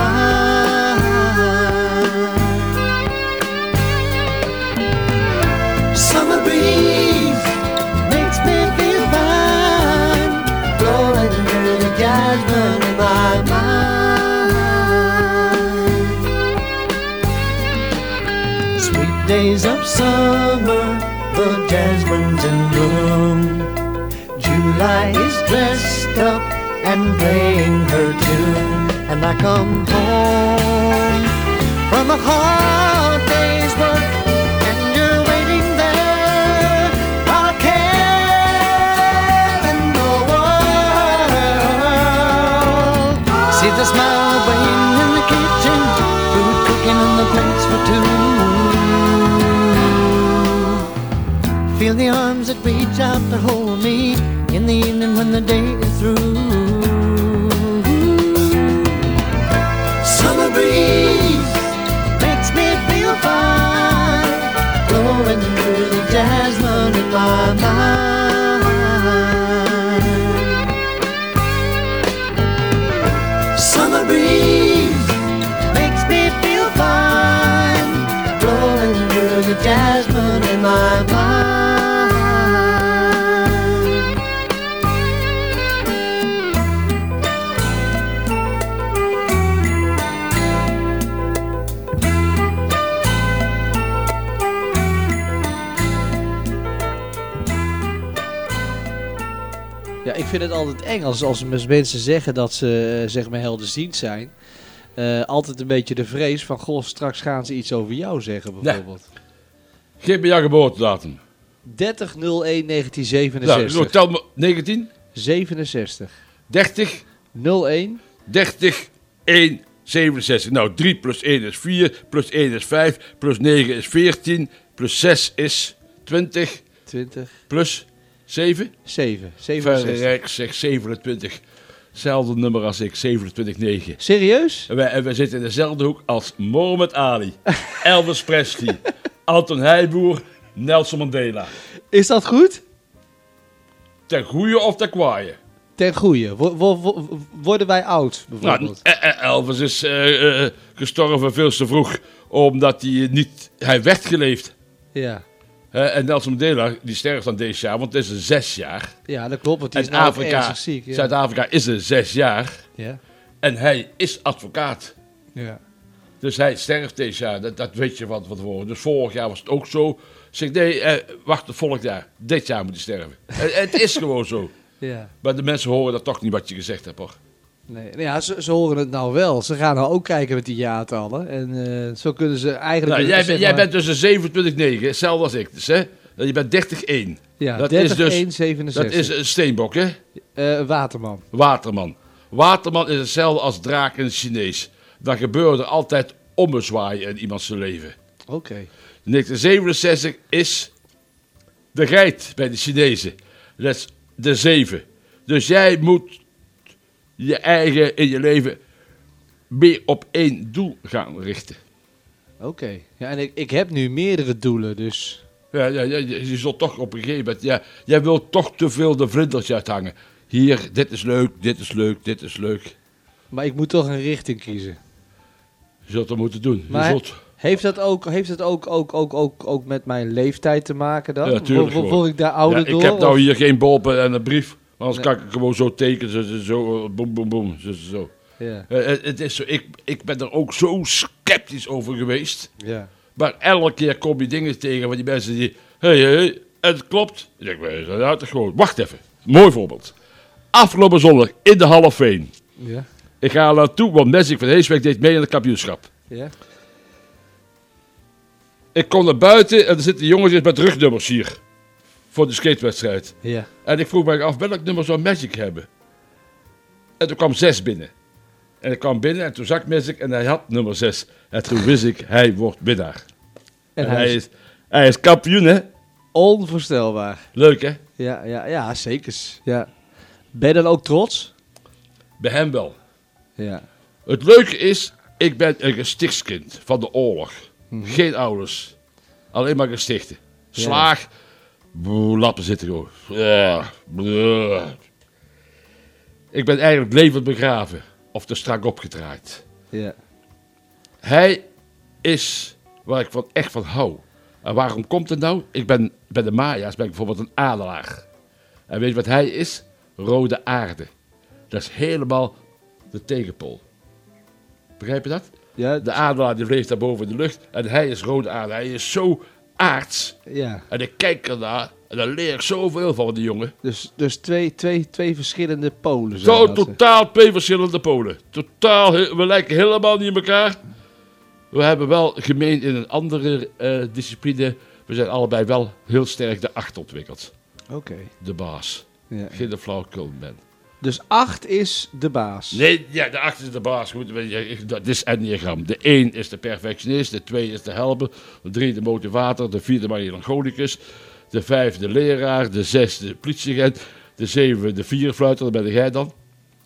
Speaker 5: Days of summer, the jasmine's in bloom. July is dressed up and playing her tune, and I come home from a hard day's work. See the smile waiting in the kitchen, food cooking on the plates for two. Feel the arms that reach out to hold me in the evening when the day is through. Summer breeze makes me feel fine, blowing through the jasmine in my mind.
Speaker 1: Vind het altijd eng als, als mensen zeggen dat ze eh, zeg maar helderziend zijn. Eh, altijd een beetje de vrees van, goh, straks gaan ze iets over jou zeggen bijvoorbeeld.
Speaker 2: Geef me jouw geboortedatum.
Speaker 1: 30 01
Speaker 2: Nou,
Speaker 1: 1967.
Speaker 2: nou, tel me 19,
Speaker 1: 67.
Speaker 2: 30,
Speaker 1: 01
Speaker 2: 30, 1, 67. Nou, 3 plus 1 is 4, plus 1 is 5, plus 9 is 14, plus 6 is 20,
Speaker 1: 20
Speaker 2: plus 7.
Speaker 1: 7. 67.
Speaker 2: Verrijk zeg 27. Hetzelfde nummer als ik, 27, 9.
Speaker 1: Serieus?
Speaker 2: En wij, wij zitten in dezelfde hoek als Mohammed Ali, Elvis Presley, Anton Heijboer, Nelson Mandela.
Speaker 1: Is dat goed?
Speaker 2: Ten goede of ten kwaaie?
Speaker 1: Ten goede. Wo- wo- wo- worden wij oud
Speaker 2: Nou,
Speaker 1: bijvoorbeeld?
Speaker 2: eh, eh, Elvis is eh, eh, gestorven veel te vroeg, omdat hij niet... Hij werd geleefd.
Speaker 1: ja.
Speaker 2: Hè, en Nelson Mandela, die sterft dan deze jaar, want het is een zes jaar.
Speaker 1: ja, dat klopt. Want die is
Speaker 2: En Afrika,
Speaker 1: ziek. Ja.
Speaker 2: Zuid-Afrika is een zes jaar.
Speaker 1: ja.
Speaker 2: En hij is advocaat.
Speaker 1: ja.
Speaker 2: Dus hij sterft deze jaar, dat, dat weet je wat wat worden. Dus vorig jaar was het ook zo. Zeg nee, eh, wacht tot volgend jaar. Dit jaar moet hij sterven. het, het is gewoon zo.
Speaker 1: ja.
Speaker 2: Maar de mensen horen dat toch niet wat je gezegd hebt hoor.
Speaker 1: Nee, nou ja, ze, ze horen het nou wel. Ze gaan nou ook kijken met die jaartallen. En eh, zo kunnen ze eigenlijk...
Speaker 2: Nou, jij,
Speaker 1: zeg
Speaker 2: bent- jij
Speaker 1: maar-
Speaker 2: bent tussen 27, hetzelfde als ik dus hè. Je bent 30-1.
Speaker 1: Ja,
Speaker 2: dat
Speaker 1: 30,
Speaker 2: is dus-
Speaker 1: 1, 67.
Speaker 2: Dat is een steenbok hè.
Speaker 1: Eh, Waterman.
Speaker 2: Waterman. Waterman is hetzelfde als draak in het Chinees. Dan gebeuren er altijd ommezwaaien in iemands leven.
Speaker 1: Oké.
Speaker 2: 1967 is de geit bij de Chinezen. Dat is de zeven. Dus jij moet je eigen in je leven meer op één doel gaan richten.
Speaker 1: Oké. Ja, en ik, ik heb nu meerdere doelen, dus...
Speaker 2: Ja, ja, ja, je, je zult toch op een gegeven moment... Ja, jij wilt toch te veel de vlinders uithangen. Hier, dit is leuk, dit is leuk, dit is leuk.
Speaker 1: Maar ik moet toch een richting kiezen.
Speaker 2: Je zult dat moeten doen.
Speaker 1: Maar-
Speaker 2: zult,
Speaker 1: Heeft dat ook, heeft dat ook, ook, ook, ook, ook met mijn leeftijd te maken dan?
Speaker 2: Ja, tuurlijk
Speaker 1: Word-
Speaker 2: gewoon.
Speaker 1: Word ik daar ouder
Speaker 2: ja,
Speaker 1: door?
Speaker 2: ik heb nou hier geen bolpen en een brief. Anders
Speaker 1: Nee.
Speaker 2: kan ik gewoon zo tekenen. Zo, zo, boem, boem, boem. Zo, zo.
Speaker 1: Ja,
Speaker 2: Eh, het, het is zo, ik, ik ben er ook zo sceptisch over geweest.
Speaker 1: ja.
Speaker 2: Maar elke keer kom je dingen tegen van die mensen die... Hé, hey, hey, het klopt. Ik denk, "Maar, ja, toch gewoon. Wacht even. Mooi voorbeeld. Afgelopen zondag in de Hall of Fame.
Speaker 1: Ja,
Speaker 2: Ik ga er naartoe, want Magic van Heeswijk deed mee aan het kampioenschap.
Speaker 1: ja.
Speaker 2: Ik kom naar buiten en er zitten jongens met rugnummers hier. Voor de skatewedstrijd.
Speaker 1: Ja.
Speaker 2: En ik vroeg mij af welk nummer zou Magic hebben. En toen kwam 6 binnen. En ik kwam binnen en toen zag Magic en hij had nummer 6. En toen wist ik, hij wordt winnaar.
Speaker 1: En
Speaker 2: En
Speaker 1: hij is
Speaker 2: is, hij is kampioen, hè?
Speaker 1: onvoorstelbaar.
Speaker 2: Leuk, hè?
Speaker 1: Ja, ja, ja, zeker. Ja. Ben je dan ook trots?
Speaker 2: Bij hem wel.
Speaker 1: Ja.
Speaker 2: Het leuke is, ik ben een gestichtskind van de oorlog. Geen ouders. Alleen maar gestichten. Slaag. Lappen zitten. Ja, bleh. Ik ben eigenlijk levend begraven. Of te strak opgedraaid.
Speaker 1: Ja.
Speaker 2: Hij is waar ik van, echt van hou. En waarom komt het nou? Ik ben bij de Maya's ben ik bijvoorbeeld een adelaar. En weet je wat hij is? Rode aarde. Dat is helemaal de tegenpool. Begrijp je dat?
Speaker 1: Ja,
Speaker 2: De adelaar die vleegt daar boven in de lucht en hij is rode aarde. Hij is zo aards.
Speaker 1: ja.
Speaker 2: En ik kijk ernaar en daar leer ik zoveel van die jongen.
Speaker 1: Dus, dus twee, twee, twee verschillende polen. zijn
Speaker 2: Zo
Speaker 1: dat,
Speaker 2: totaal twee verschillende polen. Totaal, he- we lijken helemaal niet op elkaar. We hebben wel gemeen in een andere eh, discipline. We zijn allebei wel heel sterk de acht ontwikkeld.
Speaker 1: Oké.
Speaker 2: De baas.
Speaker 1: Ja.
Speaker 2: Geen flauwekul man.
Speaker 1: Dus acht is de baas.
Speaker 2: Nee, ja, de acht is de baas. Goed, dat is enneagram. De één is de perfectionist, de twee is de helper, de drie de motivator, de vierde melancholicus, de vijf de leraar, de zes de politieagent, de zeven de vierfluiter, dat ben jij dan.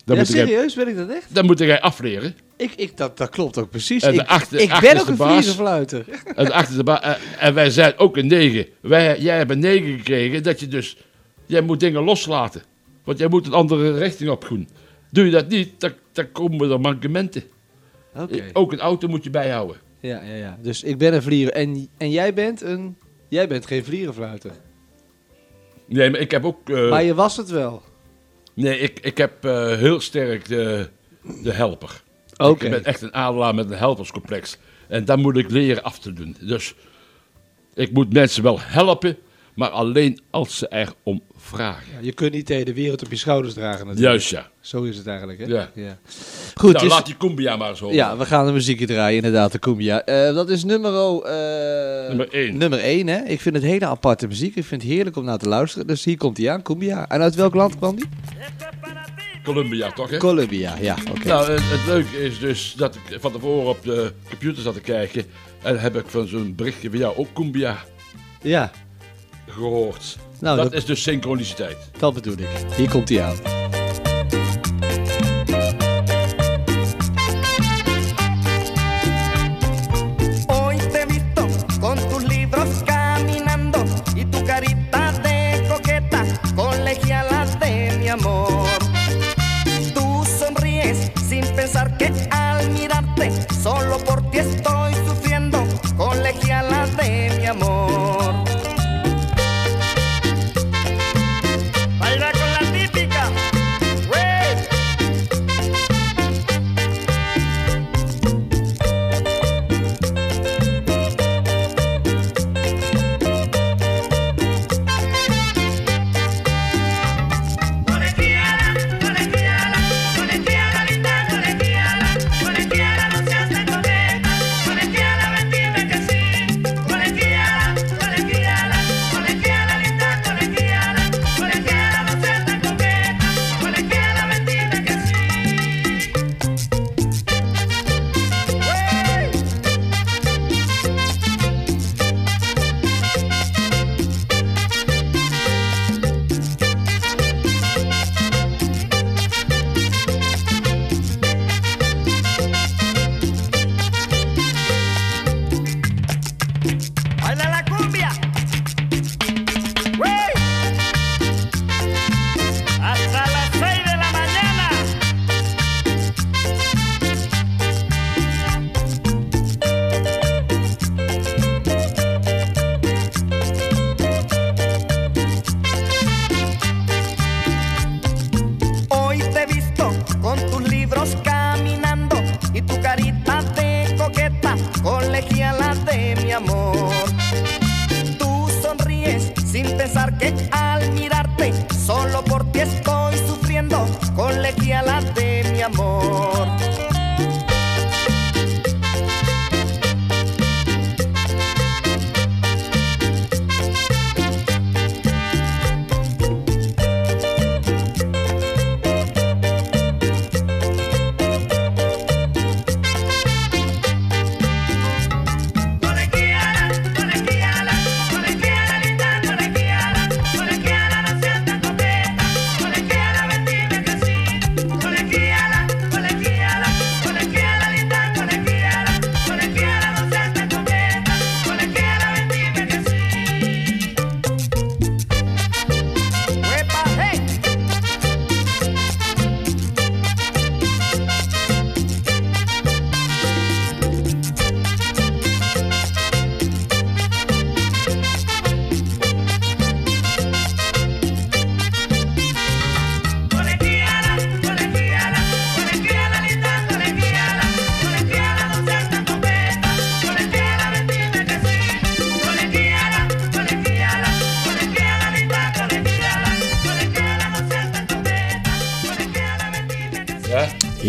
Speaker 2: Dan
Speaker 1: ja,
Speaker 2: jij,
Speaker 1: serieus? Ben ik dat echt?
Speaker 2: dan moet jij afleren.
Speaker 1: Ik, ik, dat, dat klopt ook precies.
Speaker 2: En de
Speaker 1: ik
Speaker 2: acht- de
Speaker 1: ik
Speaker 2: acht
Speaker 1: ben ook
Speaker 2: de
Speaker 1: een
Speaker 2: baas.
Speaker 1: vliegenfluiter.
Speaker 2: En, de is de ba- en, en wij zijn ook een negen. Wij, jij hebt een negen gekregen, dat je dus, jij moet dingen loslaten. Want jij moet een andere richting op. Doe je dat niet, dan, dan komen er mankementen.
Speaker 1: Oké.
Speaker 2: Ook een auto moet je bijhouden.
Speaker 1: Ja, ja, ja. Dus ik ben een vliegen. En, en jij bent een... Jij bent geen vliegenfluiter.
Speaker 2: Nee, maar ik heb ook. eh,
Speaker 1: maar je was het wel.
Speaker 2: Nee, ik, ik heb eh, heel sterk de, de helper.
Speaker 1: Oké.
Speaker 2: Ik ben echt een adelaar met een helperscomplex. En dat moet ik leren af te doen. Dus ik moet mensen wel helpen, maar alleen als ze erom vragen.
Speaker 1: Ja, je kunt niet de wereld op je schouders dragen natuurlijk.
Speaker 2: Juist ja.
Speaker 1: Zo is het eigenlijk, hè?
Speaker 2: Ja.
Speaker 1: Goed,
Speaker 2: nou,
Speaker 1: dus-
Speaker 2: laat die cumbia maar eens horen.
Speaker 1: ja, we gaan een muziekje draaien, inderdaad, de Cumbia. Eh, dat is nummer... eh,
Speaker 2: Nummer één.
Speaker 1: Nummer 1, hè? Ik vind het hele aparte muziek. Ik vind het heerlijk om naar te luisteren. Dus hier komt hij aan, Cumbia. En uit welk land kwam die?
Speaker 2: Columbia toch, hè?
Speaker 1: Colombia, ja, oké.
Speaker 2: Nou, het, het leuke is dus dat ik van tevoren op de computer zat te kijken. En heb ik van zo'n berichtje van jou ook cumbia
Speaker 1: ja,
Speaker 2: gehoord.
Speaker 1: Nou,
Speaker 2: dat
Speaker 1: dat,
Speaker 2: is dus synchroniciteit.
Speaker 1: dat bedoel ik. Hier komt hij aan.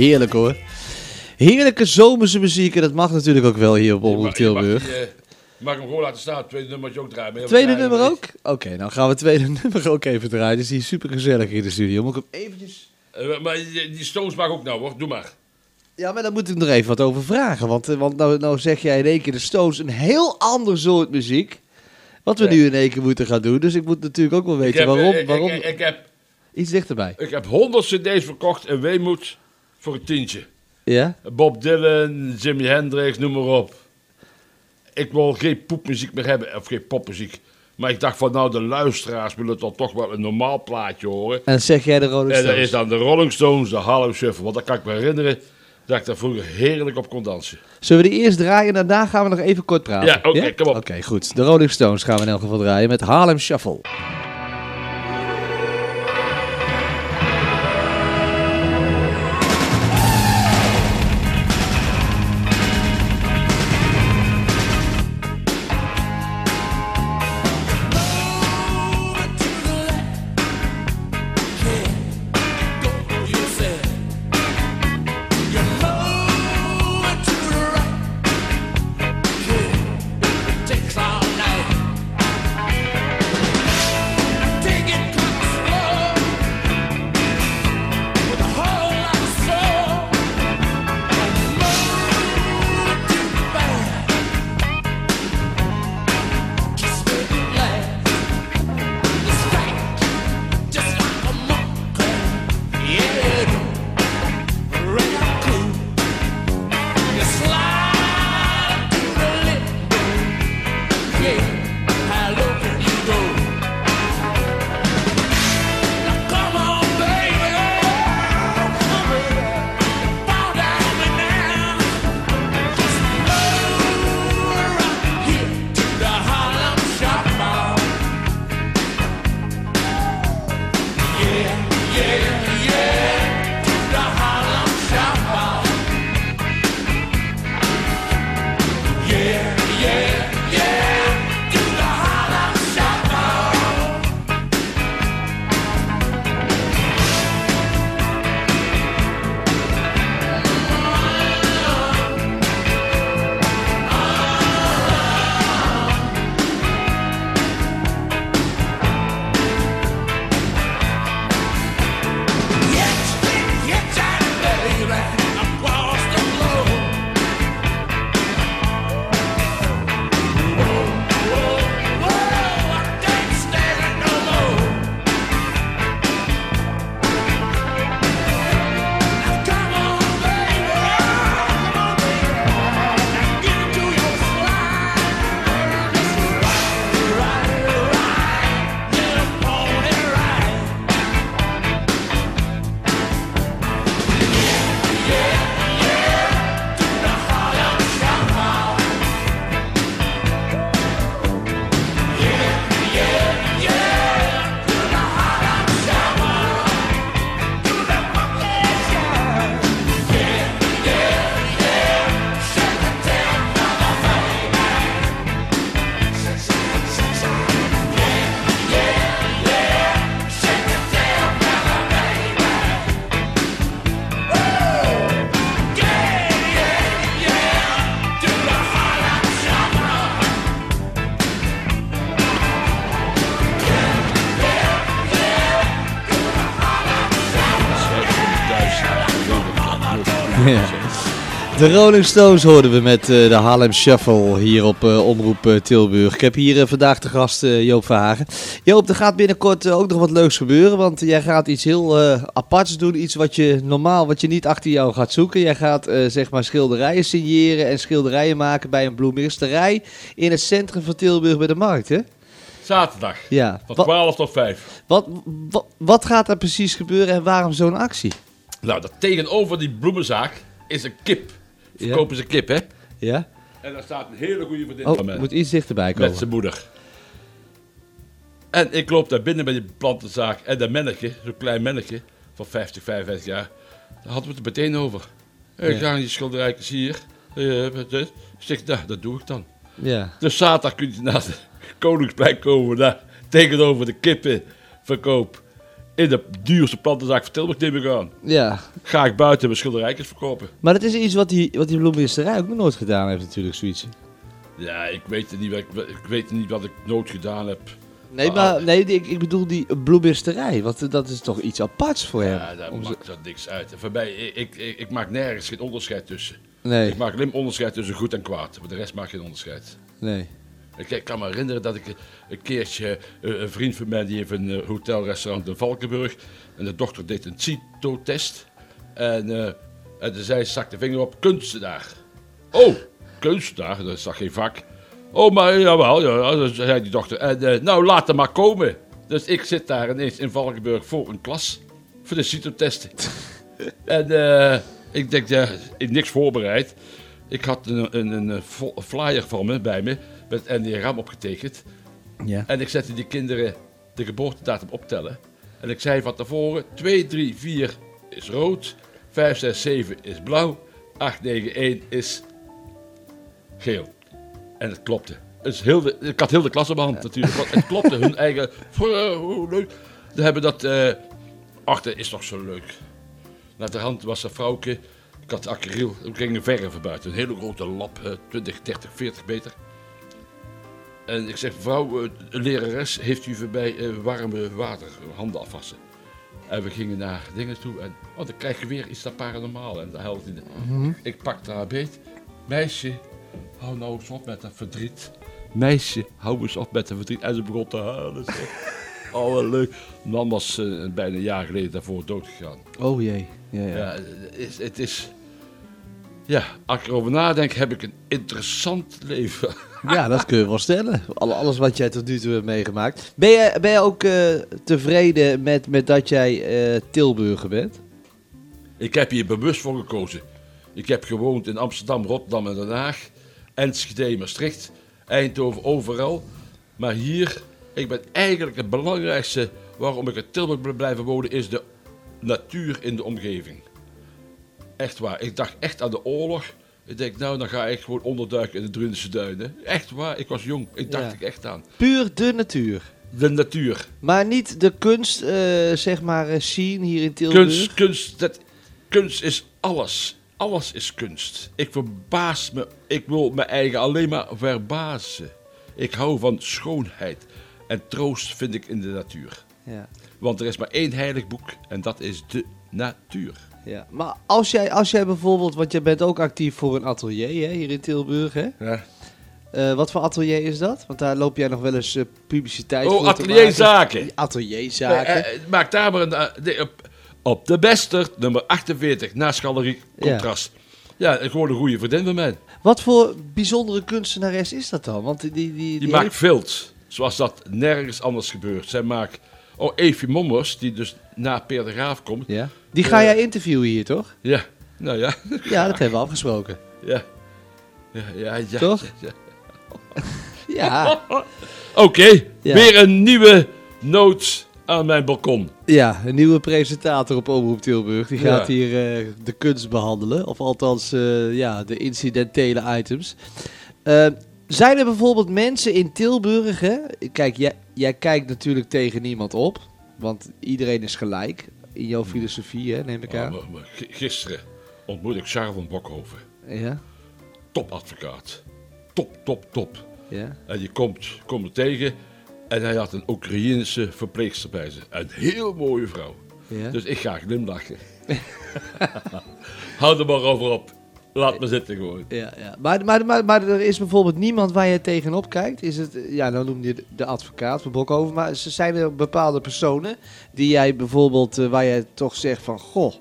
Speaker 6: Heerlijk hoor. Heerlijke zomerse muziek en dat mag natuurlijk ook wel hier op Omroep
Speaker 2: mag- je mag
Speaker 6: Tilburg.
Speaker 2: die, eh, mag hem gewoon laten staan. Tweede nummertje ook draaien.
Speaker 6: Tweede nummer ook? Oké, dan gaan we het tweede nummer ook even draaien. Het is hier super gezellig in de studio. Moet ik hem eventjes...
Speaker 2: Eh, maar die, die Stones mag ook nou hoor, doe maar.
Speaker 6: Ja, maar daar moet ik nog even wat over vragen. Want, eh, want nou, nou zeg jij in één keer de Stones een heel ander soort muziek. Wat we
Speaker 2: Ja.
Speaker 6: nu in één keer moeten gaan doen. Dus ik moet natuurlijk ook wel weten
Speaker 2: heb,
Speaker 6: waarom.
Speaker 2: ik,
Speaker 6: waarom
Speaker 2: ik, ik heb,
Speaker 6: Iets dichterbij.
Speaker 2: ik heb 100 cd's verkocht in Weemoed voor een tientje.
Speaker 6: Ja?
Speaker 2: Bob Dylan, Jimi Hendrix, noem maar op. Ik wil geen poepmuziek meer hebben, of geen popmuziek. Maar ik dacht van nou, de luisteraars willen toch toch wel een normaal plaatje horen.
Speaker 6: En dan zeg jij de Rolling
Speaker 2: En dat
Speaker 6: Stones.
Speaker 2: is dan de Rolling Stones, de Harlem Shuffle. Want dat kan ik me herinneren dat ik daar vroeger heerlijk op kon dansen.
Speaker 6: Zullen we die eerst draaien en daarna gaan we nog even kort praten?
Speaker 2: Ja, oké, kom op.
Speaker 6: Oké, goed. De Rolling Stones gaan we in elk geval draaien met Harlem Shuffle. De Rolling Stones hoorden we met eh, de Harlem Shuffle hier op eh, Omroep eh, Tilburg. Ik heb hier vandaag de gast Joop Verhagen. Joop, er gaat binnenkort ook nog wat leuks gebeuren, want jij gaat iets heel aparts doen. Iets wat je normaal, wat je niet achter jou gaat zoeken. Jij gaat zeg maar schilderijen signeren en schilderijen maken bij een bloemeristerij in het centrum van Tilburg bij de markt, hè?
Speaker 2: Zaterdag.
Speaker 6: Ja.
Speaker 2: Van
Speaker 6: Wat,
Speaker 2: 12 tot 5.
Speaker 6: wat, wat, wat gaat er precies gebeuren en waarom zo'n actie?
Speaker 2: Nou, dat tegenover die bloemenzaak is een kip.
Speaker 6: Ja.
Speaker 2: Verkopen ze kip, hè?
Speaker 6: Ja?
Speaker 2: En daar staat een hele goede vriendin
Speaker 6: Oh,
Speaker 2: van mij.
Speaker 6: moet iets dichterbij komen.
Speaker 2: Met zijn moeder. En ik loop daar binnen bij die plantenzaak. En dat mannetje, zo'n klein mannetje, van 50, 55 jaar. Daar hadden we het meteen over. Ik ga je schilderijtjes hier. Eh? Ik zeg, nou, dat doe ik dan.
Speaker 6: Ja.
Speaker 2: Dus zaterdag kun je naar de Koningsplein komen. Daar tegenover de kippenverkoop. In de duurste plantenzaak van Tilburg neem ik aan.
Speaker 1: Ja.
Speaker 2: Ga ik buiten mijn schilderijtjes verkopen.
Speaker 1: Maar dat is iets wat die, wat die bloemisterij ook nog nooit gedaan heeft natuurlijk, zoiets.
Speaker 2: Ja, ik weet, niet, wat ik, ik weet niet wat ik nooit gedaan heb.
Speaker 1: Nee, maar nee, ik, ik bedoel die bloemisterij. Want dat is toch iets aparts voor hem?
Speaker 2: Ja, daar maakt dat niks uit. Voor mij, ik, ik, ik, maak nergens geen onderscheid tussen.
Speaker 1: Nee,
Speaker 2: Ik maak alleen maar onderscheid tussen goed en kwaad. Voor de rest maak ik geen onderscheid.
Speaker 1: nee.
Speaker 2: Ik, kan me herinneren dat ik een keertje, eh, een vriend van mij die heeft een eh, hotelrestaurant in Valkenburg. En de dochter deed een CITO-test. En, eh en ze, stak de vinger op, kunstenaar. Oh, kunstenaar, dat is toch geen vak? Oh, maar jawel, ja, zei die dochter. En nou, laat hem maar komen. Dus ik zit daar ineens in Valkenburg voor een klas. Voor de CITO-testen. en ik denk, ja, ik niks voorbereid. Ik had een, een, een flyer van me bij me, met NDRAM opgetekend.
Speaker 1: Ja.
Speaker 2: En ik zette die kinderen de geboortedatum optellen. En ik zei van tevoren, 2, 3, 4 is rood, 5, 6, 7 is blauw, 8, 9, 1 is geel. En het klopte. Het is heel de, ik had heel de klas op mijn hand natuurlijk, want het klopte hun eigen... Oh, leuk. Ze hebben dat... eh ach, dat is toch zo leuk. Naar de hand was een vrouwke, ik had acryl, we gingen verven buiten. Een hele grote lap, eh, 20, 30, 40 meter. En ik zeg, mevrouw, eh, lerares, heeft u voorbij eh, warme water, handen afwassen? En we gingen naar dingen toe en, oh, dan krijg je weer iets dat paranormaal. En dan helpt hij. Ik pakte haar beet. Meisje, hou nou eens op met dat verdriet. Meisje, hou eens op met dat verdriet. En ze begon te huilen. Oh, wat leuk. Mijn man was eh, bijna een jaar geleden daarvoor doodgegaan.
Speaker 1: Oh jee. Ja, ja.
Speaker 2: Ja, het is, het is... Ja, als ik erover nadenk, heb ik een interessant leven.
Speaker 1: Ja, dat kun je wel stellen. Alle- Alles wat jij tot nu toe hebt meegemaakt. Ben je, ben ook eh, tevreden met, met dat jij eh, Tilburger bent?
Speaker 2: Ik heb hier bewust voor gekozen. Ik heb gewoond in Amsterdam, Rotterdam en Den Haag. Enschede, Maastricht, Eindhoven, overal. Maar hier, ik ben eigenlijk het belangrijkste waarom ik in Tilburg ben blijven wonen, is de natuur in de omgeving. Echt waar. Ik dacht echt aan de oorlog. Ik denk, nou, dan ga ik gewoon onderduiken in de Drunense duinen. Echt waar. Ik was jong. Ik dacht
Speaker 1: Ja.
Speaker 2: ik echt aan.
Speaker 1: Puur de natuur.
Speaker 2: De natuur.
Speaker 1: Maar niet de kunst, eh, zeg maar, eh, scene hier in Tilburg.
Speaker 2: Kunst, kunst, dat, kunst is alles. Alles is kunst. Ik verbaas me. Ik wil mijn eigen alleen maar verbazen. Ik hou van schoonheid. En troost vind ik in de natuur.
Speaker 1: Ja.
Speaker 2: Want er is maar één heilig boek en dat is de natuur.
Speaker 1: Ja. Maar als jij, als jij bijvoorbeeld, want jij bent ook actief voor een atelier hè, hier in Tilburg. Hè?
Speaker 2: Ja.
Speaker 1: Eh, wat voor atelier is dat? Want daar loop jij nog wel eens eh, publiciteit
Speaker 2: Oh,
Speaker 1: voor
Speaker 2: atelierzaken.
Speaker 1: Atelierzaken.
Speaker 2: Eh, maak daar maar een. de- op, op de beste, nummer 48, naast Galerie
Speaker 1: Ja.
Speaker 2: Contrast. Ja, gewoon een goede vriendin van mij.
Speaker 1: Wat voor bijzondere kunstenares is dat dan? Want die, die, die,
Speaker 2: Die maakt
Speaker 1: heeft-
Speaker 2: vilt, zoals dat nergens anders gebeurt. Zij maakt... Oh, Evie Mommers, die dus na Peer de Graaf komt.
Speaker 1: Ja. Die ga
Speaker 2: Eh,
Speaker 1: jij interviewen hier, toch?
Speaker 2: Ja, nou ja.
Speaker 1: Ja, dat hebben we afgesproken.
Speaker 2: Ja. Ja, ja, ja.
Speaker 1: Toch?
Speaker 2: ja. Oké,
Speaker 1: Ja.
Speaker 2: weer een nieuwe noot aan mijn balkon.
Speaker 1: ja, een nieuwe presentator op Omroep Tilburg. Die gaat
Speaker 2: Ja.
Speaker 1: hier eh, de kunst behandelen. Of althans, eh, ja, de incidentele items. Eh, zijn er bijvoorbeeld mensen in Tilburg, hè? Kijk, jij, jij kijkt natuurlijk tegen niemand op. Want iedereen is gelijk. In jouw filosofie, hè, neem ik
Speaker 2: Oh,
Speaker 1: aan.
Speaker 2: maar- maar g- gisteren ontmoet ik Charles van Bokhoven.
Speaker 1: Ja,
Speaker 2: Topadvocaat. Top, top, top.
Speaker 1: ja.
Speaker 2: En je komt, komt er tegen en hij had een Oekraïense verpleegster bij zich. Een heel mooie vrouw.
Speaker 1: ja.
Speaker 2: Dus ik ga glimlachen. Houd er maar over op. Laat me zitten gewoon.
Speaker 1: Ja, ja. Maar, maar, maar, maar er is bijvoorbeeld niemand waar je tegenop kijkt. Is het, ja, nou noem je de- advocaat van Bokhoven. Maar ze- zijn er bepaalde personen die jij bijvoorbeeld, eh, waar jij toch zegt van, goh,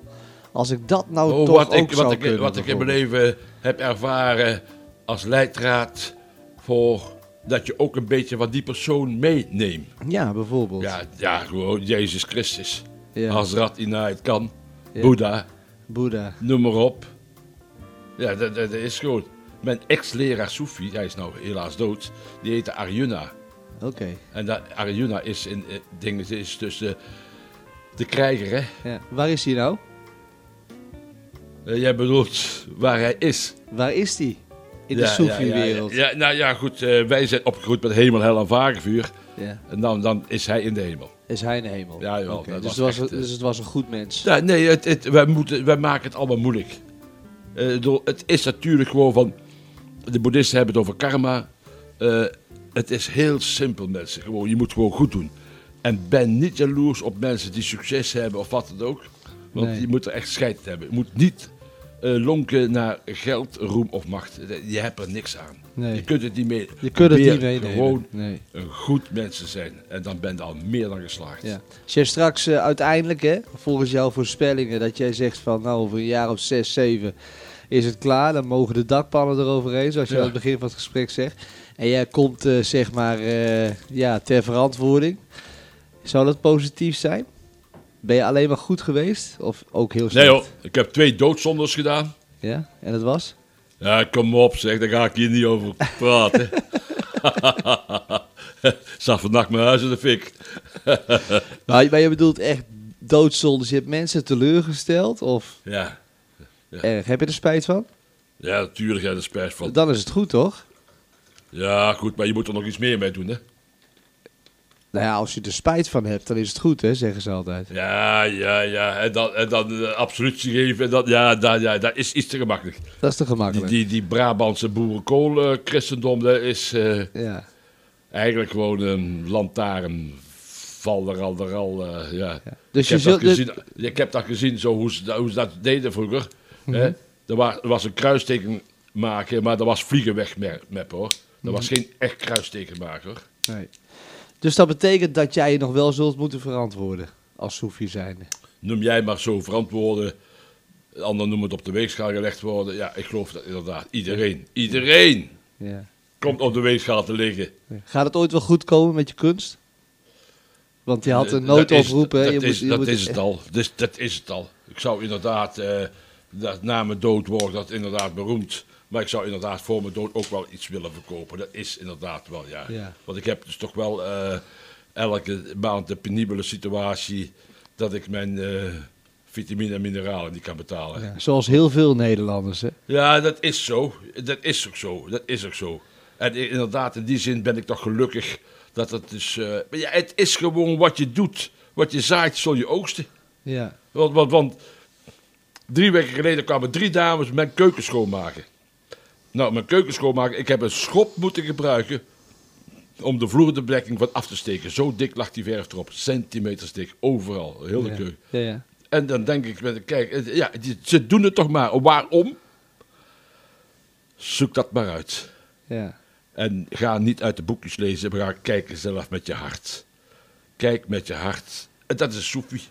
Speaker 1: als ik dat nou
Speaker 2: Oh,
Speaker 1: toch
Speaker 2: wat
Speaker 1: ook
Speaker 2: ik,
Speaker 1: zou
Speaker 2: wat, ik,
Speaker 1: kunnen.
Speaker 2: wat ik in mijn leven heb ervaren als leidraad voor dat je ook een beetje van die persoon meeneemt.
Speaker 1: Ja, bijvoorbeeld.
Speaker 2: Ja, ja, gewoon Jezus Christus.
Speaker 1: Ja.
Speaker 2: Als Rat het kan.
Speaker 1: Ja.
Speaker 2: Boeddha,
Speaker 1: Boeddha.
Speaker 2: noem maar op. Ja, dat, dat, is gewoon. Mijn ex-leraar Soefi, hij is nou helaas dood, die heette Arjuna.
Speaker 1: Oké.
Speaker 2: En dat Arjuna is in eh, is tussen de krijger, hè?
Speaker 1: Ja. Waar is hij nou?
Speaker 2: Eh, jij bedoelt waar hij is.
Speaker 1: Waar is die? In de
Speaker 2: Ja,
Speaker 1: Soefi-wereld.
Speaker 2: Ja, ja, nou ja, goed. eh, wij zijn opgegroeid met hemel, hel en vagevuur.
Speaker 1: Ja.
Speaker 2: En dan, dan is hij in de hemel.
Speaker 1: Is hij in de hemel?
Speaker 2: Ja, jawel,
Speaker 1: dus,
Speaker 2: was
Speaker 1: het was,
Speaker 2: echt,
Speaker 1: dus het was een goed mens.
Speaker 2: Ja, nee, het, het, wij, moeten, wij maken het allemaal moeilijk. Eh, bedoel, het is natuurlijk gewoon van. De boeddhisten hebben het over karma. Eh, het is heel simpel, mensen. Gewoon, je moet gewoon goed doen. En ben niet jaloers op mensen die succes hebben of wat dan ook. Want
Speaker 1: Nee.
Speaker 2: je moet er echt scheid hebben. Je moet niet eh, lonken naar geld, roem of macht. Je hebt er niks aan.
Speaker 1: Nee.
Speaker 2: Je kunt het niet mee.
Speaker 1: Je kunt het niet meenemen.
Speaker 2: Gewoon
Speaker 1: Nee.
Speaker 2: een goed mensen zijn. En dan ben je al meer dan geslaagd.
Speaker 1: Ja. Als jij straks uiteindelijk, hè, volgens jouw voorspellingen, dat jij zegt van nou over een jaar of zes, zeven is het klaar, dan mogen de dakpannen eroverheen, zoals je
Speaker 2: Ja.
Speaker 1: aan het begin van het gesprek zegt. En jij komt eh, zeg maar eh, ja, ter verantwoording. Zou dat positief zijn? Ben je alleen maar goed geweest? Of ook heel
Speaker 2: Nee
Speaker 1: slecht?
Speaker 2: hoor, ik heb twee doodzondes gedaan.
Speaker 1: Ja? En dat was?
Speaker 2: Ja, kom op zeg, daar ga ik hier niet over praten. Zag vannacht mijn huis in de fik.
Speaker 1: Maar, maar je bedoelt echt doodzondes. Je hebt mensen teleurgesteld? Of
Speaker 2: Ja,
Speaker 1: erg? Heb je er spijt van?
Speaker 2: ja natuurlijk heb je er spijt van.
Speaker 1: Dan is het goed, toch?
Speaker 2: Ja, goed, maar je moet er nog iets meer mee doen, hè?
Speaker 1: Nou ja, als je er spijt van hebt, dan is het goed, hè, zeggen ze altijd.
Speaker 2: Ja, ja, ja. En dan, en dan eh, absolutie geven. En dat, ja, dat, ja, dat is iets te gemakkelijk.
Speaker 1: Dat is te
Speaker 2: Die,
Speaker 1: gemakkelijk.
Speaker 2: die, die Brabantse boerenkool-christendom, dat is eh,
Speaker 1: Ja.
Speaker 2: eigenlijk gewoon een lantaarn. Val er al, er al, eh, ja.
Speaker 1: Dus
Speaker 2: ik,
Speaker 1: je
Speaker 2: heb dat
Speaker 1: zult...
Speaker 2: gezien, ik heb dat gezien, zo hoe, ze, hoe ze dat deden vroeger.
Speaker 1: Mhm.
Speaker 2: hè. Er, was, er was een kruisteken maken, maar dat was vliegen weg map hoor. Dat
Speaker 1: Mhm.
Speaker 2: was geen echt kruisteken maken hoor.
Speaker 1: Nee. Dus dat betekent dat jij je nog wel zult moeten verantwoorden als Soefie zijnde.
Speaker 2: Noem jij maar zo verantwoorden. Anderen noemen het op de weegschaal gelegd worden. Ja, ik geloof dat inderdaad. Iedereen, iedereen
Speaker 1: Ja.
Speaker 2: komt op de weegschaal te liggen.
Speaker 1: Gaat het ooit wel goed komen met je kunst? Want je had een
Speaker 2: Eh, dat is-
Speaker 1: noodoproep?
Speaker 2: Dat,
Speaker 1: Je
Speaker 2: is,
Speaker 1: moet- je
Speaker 2: dat
Speaker 1: moet-
Speaker 2: is het al. Dus, dat is het al. Ik zou inderdaad, eh, dat na mijn dood wordt dat inderdaad beroemd. Maar ik zou inderdaad voor mijn dood ook wel iets willen verkopen. Dat is inderdaad wel, ja.
Speaker 1: Ja.
Speaker 2: Want ik heb dus toch wel eh, elke maand de penibele situatie dat ik mijn eh, vitamine en mineralen niet kan betalen.
Speaker 1: Ja, Zoals heel veel Nederlanders, hè?
Speaker 2: Ja, dat is zo. Dat is ook zo. Dat is ook zo. En inderdaad, in die zin ben ik toch gelukkig dat het dus... eh, maar ja, het is gewoon wat je doet. Wat je zaait, zul je oogsten.
Speaker 1: Ja.
Speaker 2: Want, want, want drie weken geleden kwamen drie dames mijn keuken schoonmaken. Nou, mijn keuken schoonmaken, ik heb een schop moeten gebruiken om de vloerbedekking van af te steken. Zo dik lag die verf erop. Centimeters dik, overal. Heel de
Speaker 1: ja.
Speaker 2: keuken.
Speaker 1: Ja, ja.
Speaker 2: En dan denk ik, met- kijk, ja, ze doen het toch maar. Waarom? Zoek dat maar uit.
Speaker 1: ja.
Speaker 2: En ga niet uit de boekjes lezen, maar ga kijken zelf met je hart. Kijk met je hart. En dat is een soefie.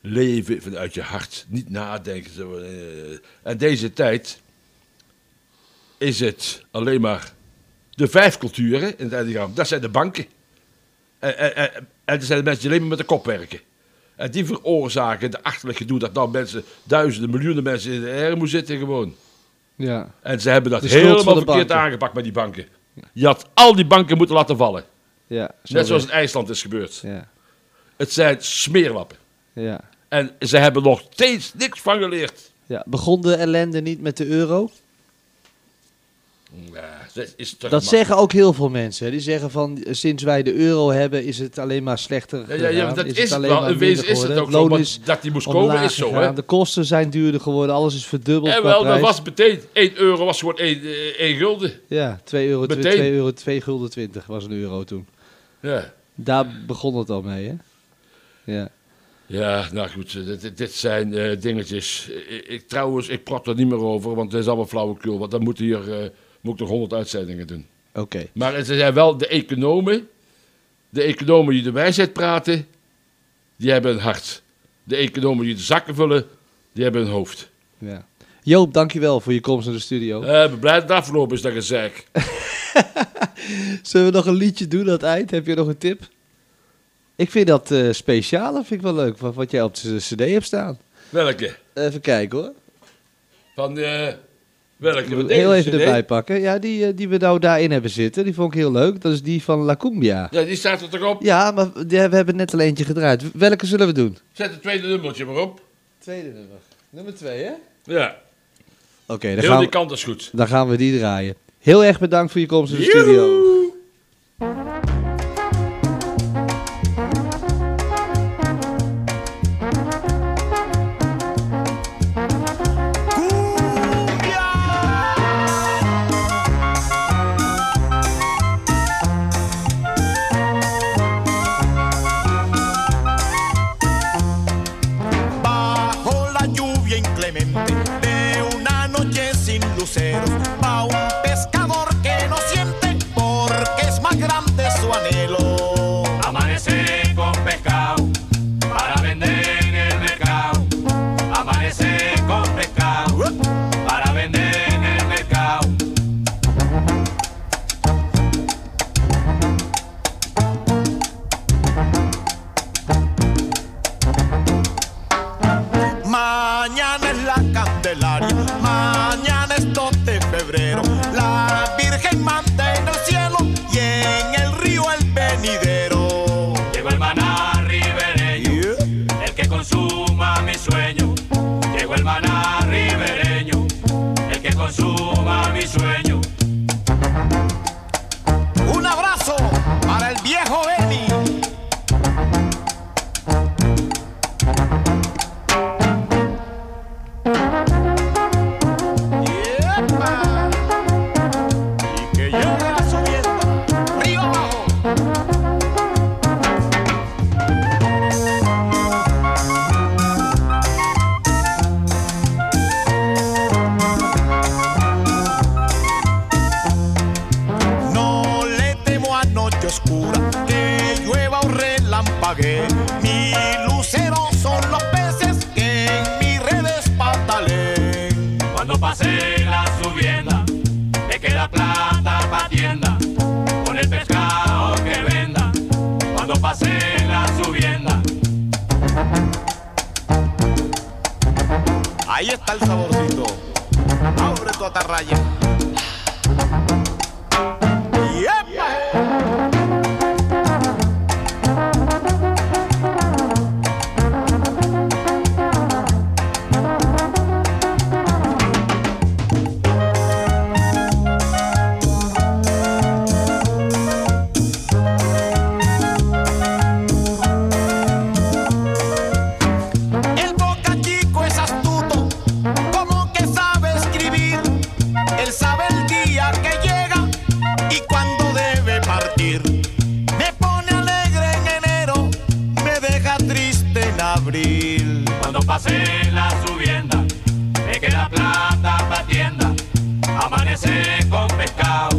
Speaker 2: Leven vanuit je hart. Niet nadenken. Zo, eh. En deze tijd is het alleen maar de vijf culturen in het Enneagram. Dat zijn de banken. En, en, en, en er zijn de mensen die alleen maar met de kop werken. En die veroorzaken de achterlijk gedoe dat nou mensen, duizenden, miljoenen mensen in de moeten zitten gewoon.
Speaker 1: ja.
Speaker 2: En ze hebben dat helemaal verkeerd
Speaker 1: banken.
Speaker 2: aangepakt met die banken. Je had al die banken moeten laten vallen.
Speaker 1: ja.
Speaker 2: Net zoals in IJsland is gebeurd.
Speaker 1: Ja.
Speaker 2: Het zijn smeerlappen.
Speaker 1: Ja.
Speaker 2: En ze hebben nog steeds niks van geleerd.
Speaker 1: ja. Begon de ellende niet met de euro?
Speaker 2: Ja, dat is toch
Speaker 1: Dat zeggen ook heel veel mensen. Die zeggen van eh, sinds wij de euro hebben is het alleen maar slechter
Speaker 2: Ja, dat is, het
Speaker 1: alleen
Speaker 2: wel.
Speaker 1: maar
Speaker 2: In wezen is het ook zo.
Speaker 1: Is
Speaker 2: dat die moest komen is zo, hè?
Speaker 1: De kosten zijn duurder geworden. Alles is verdubbeld
Speaker 2: En wel, dat was meteen 1 euro was gewoon 1, 1 gulden.
Speaker 1: Ja, 2 euro,
Speaker 2: Meteen.
Speaker 1: 2 euro, 2 gulden 20 was een euro toen.
Speaker 2: Ja.
Speaker 1: Daar begon het al mee, hè? Ja.
Speaker 2: Ja, nou goed, eh, dit, dit zijn eh, dingetjes. Ik, ik- trouwens, ik praat er niet meer over, want het is allemaal flauwekul. Want dan moet, hier, eh, moet ik nog honderd uitzendingen doen.
Speaker 1: Oké.
Speaker 2: Maar het zijn wel de economen. De economen die de wijsheid praten, die hebben een hart. De economen die de zakken vullen, die hebben een hoofd.
Speaker 1: Ja. Joop, dankjewel voor je komst naar de studio.
Speaker 2: Eh, ik ben blij dat het afgelopen is, dat gezeik.
Speaker 1: Zullen we nog een liedje doen aan het eind? Heb je nog een tip? Ik vind dat eh speciale, vind ik wel leuk, wat, wat jij op de cd hebt staan.
Speaker 2: Welke?
Speaker 1: Even kijken hoor.
Speaker 2: Van eh welke? Deze
Speaker 1: heel even
Speaker 2: CD?
Speaker 1: erbij pakken. Ja, die, eh, die we nou daarin hebben zitten, die vond ik heel leuk. Dat is die van La Cumbia.
Speaker 2: Ja, die staat er toch op?
Speaker 1: Ja, maar die- we hebben net al eentje gedraaid. Welke zullen we doen?
Speaker 2: Zet het tweede nummertje maar op.
Speaker 1: Tweede nummer. Nummer twee, hè?
Speaker 2: Ja,
Speaker 1: Oké, dan,
Speaker 2: heel
Speaker 1: gaan
Speaker 2: die kant is goed.
Speaker 1: dan gaan we die draaien. Heel erg bedankt voor je komst in de studio.
Speaker 7: la subienda,
Speaker 8: me
Speaker 7: queda plata pa' tienda, amanece con pescado.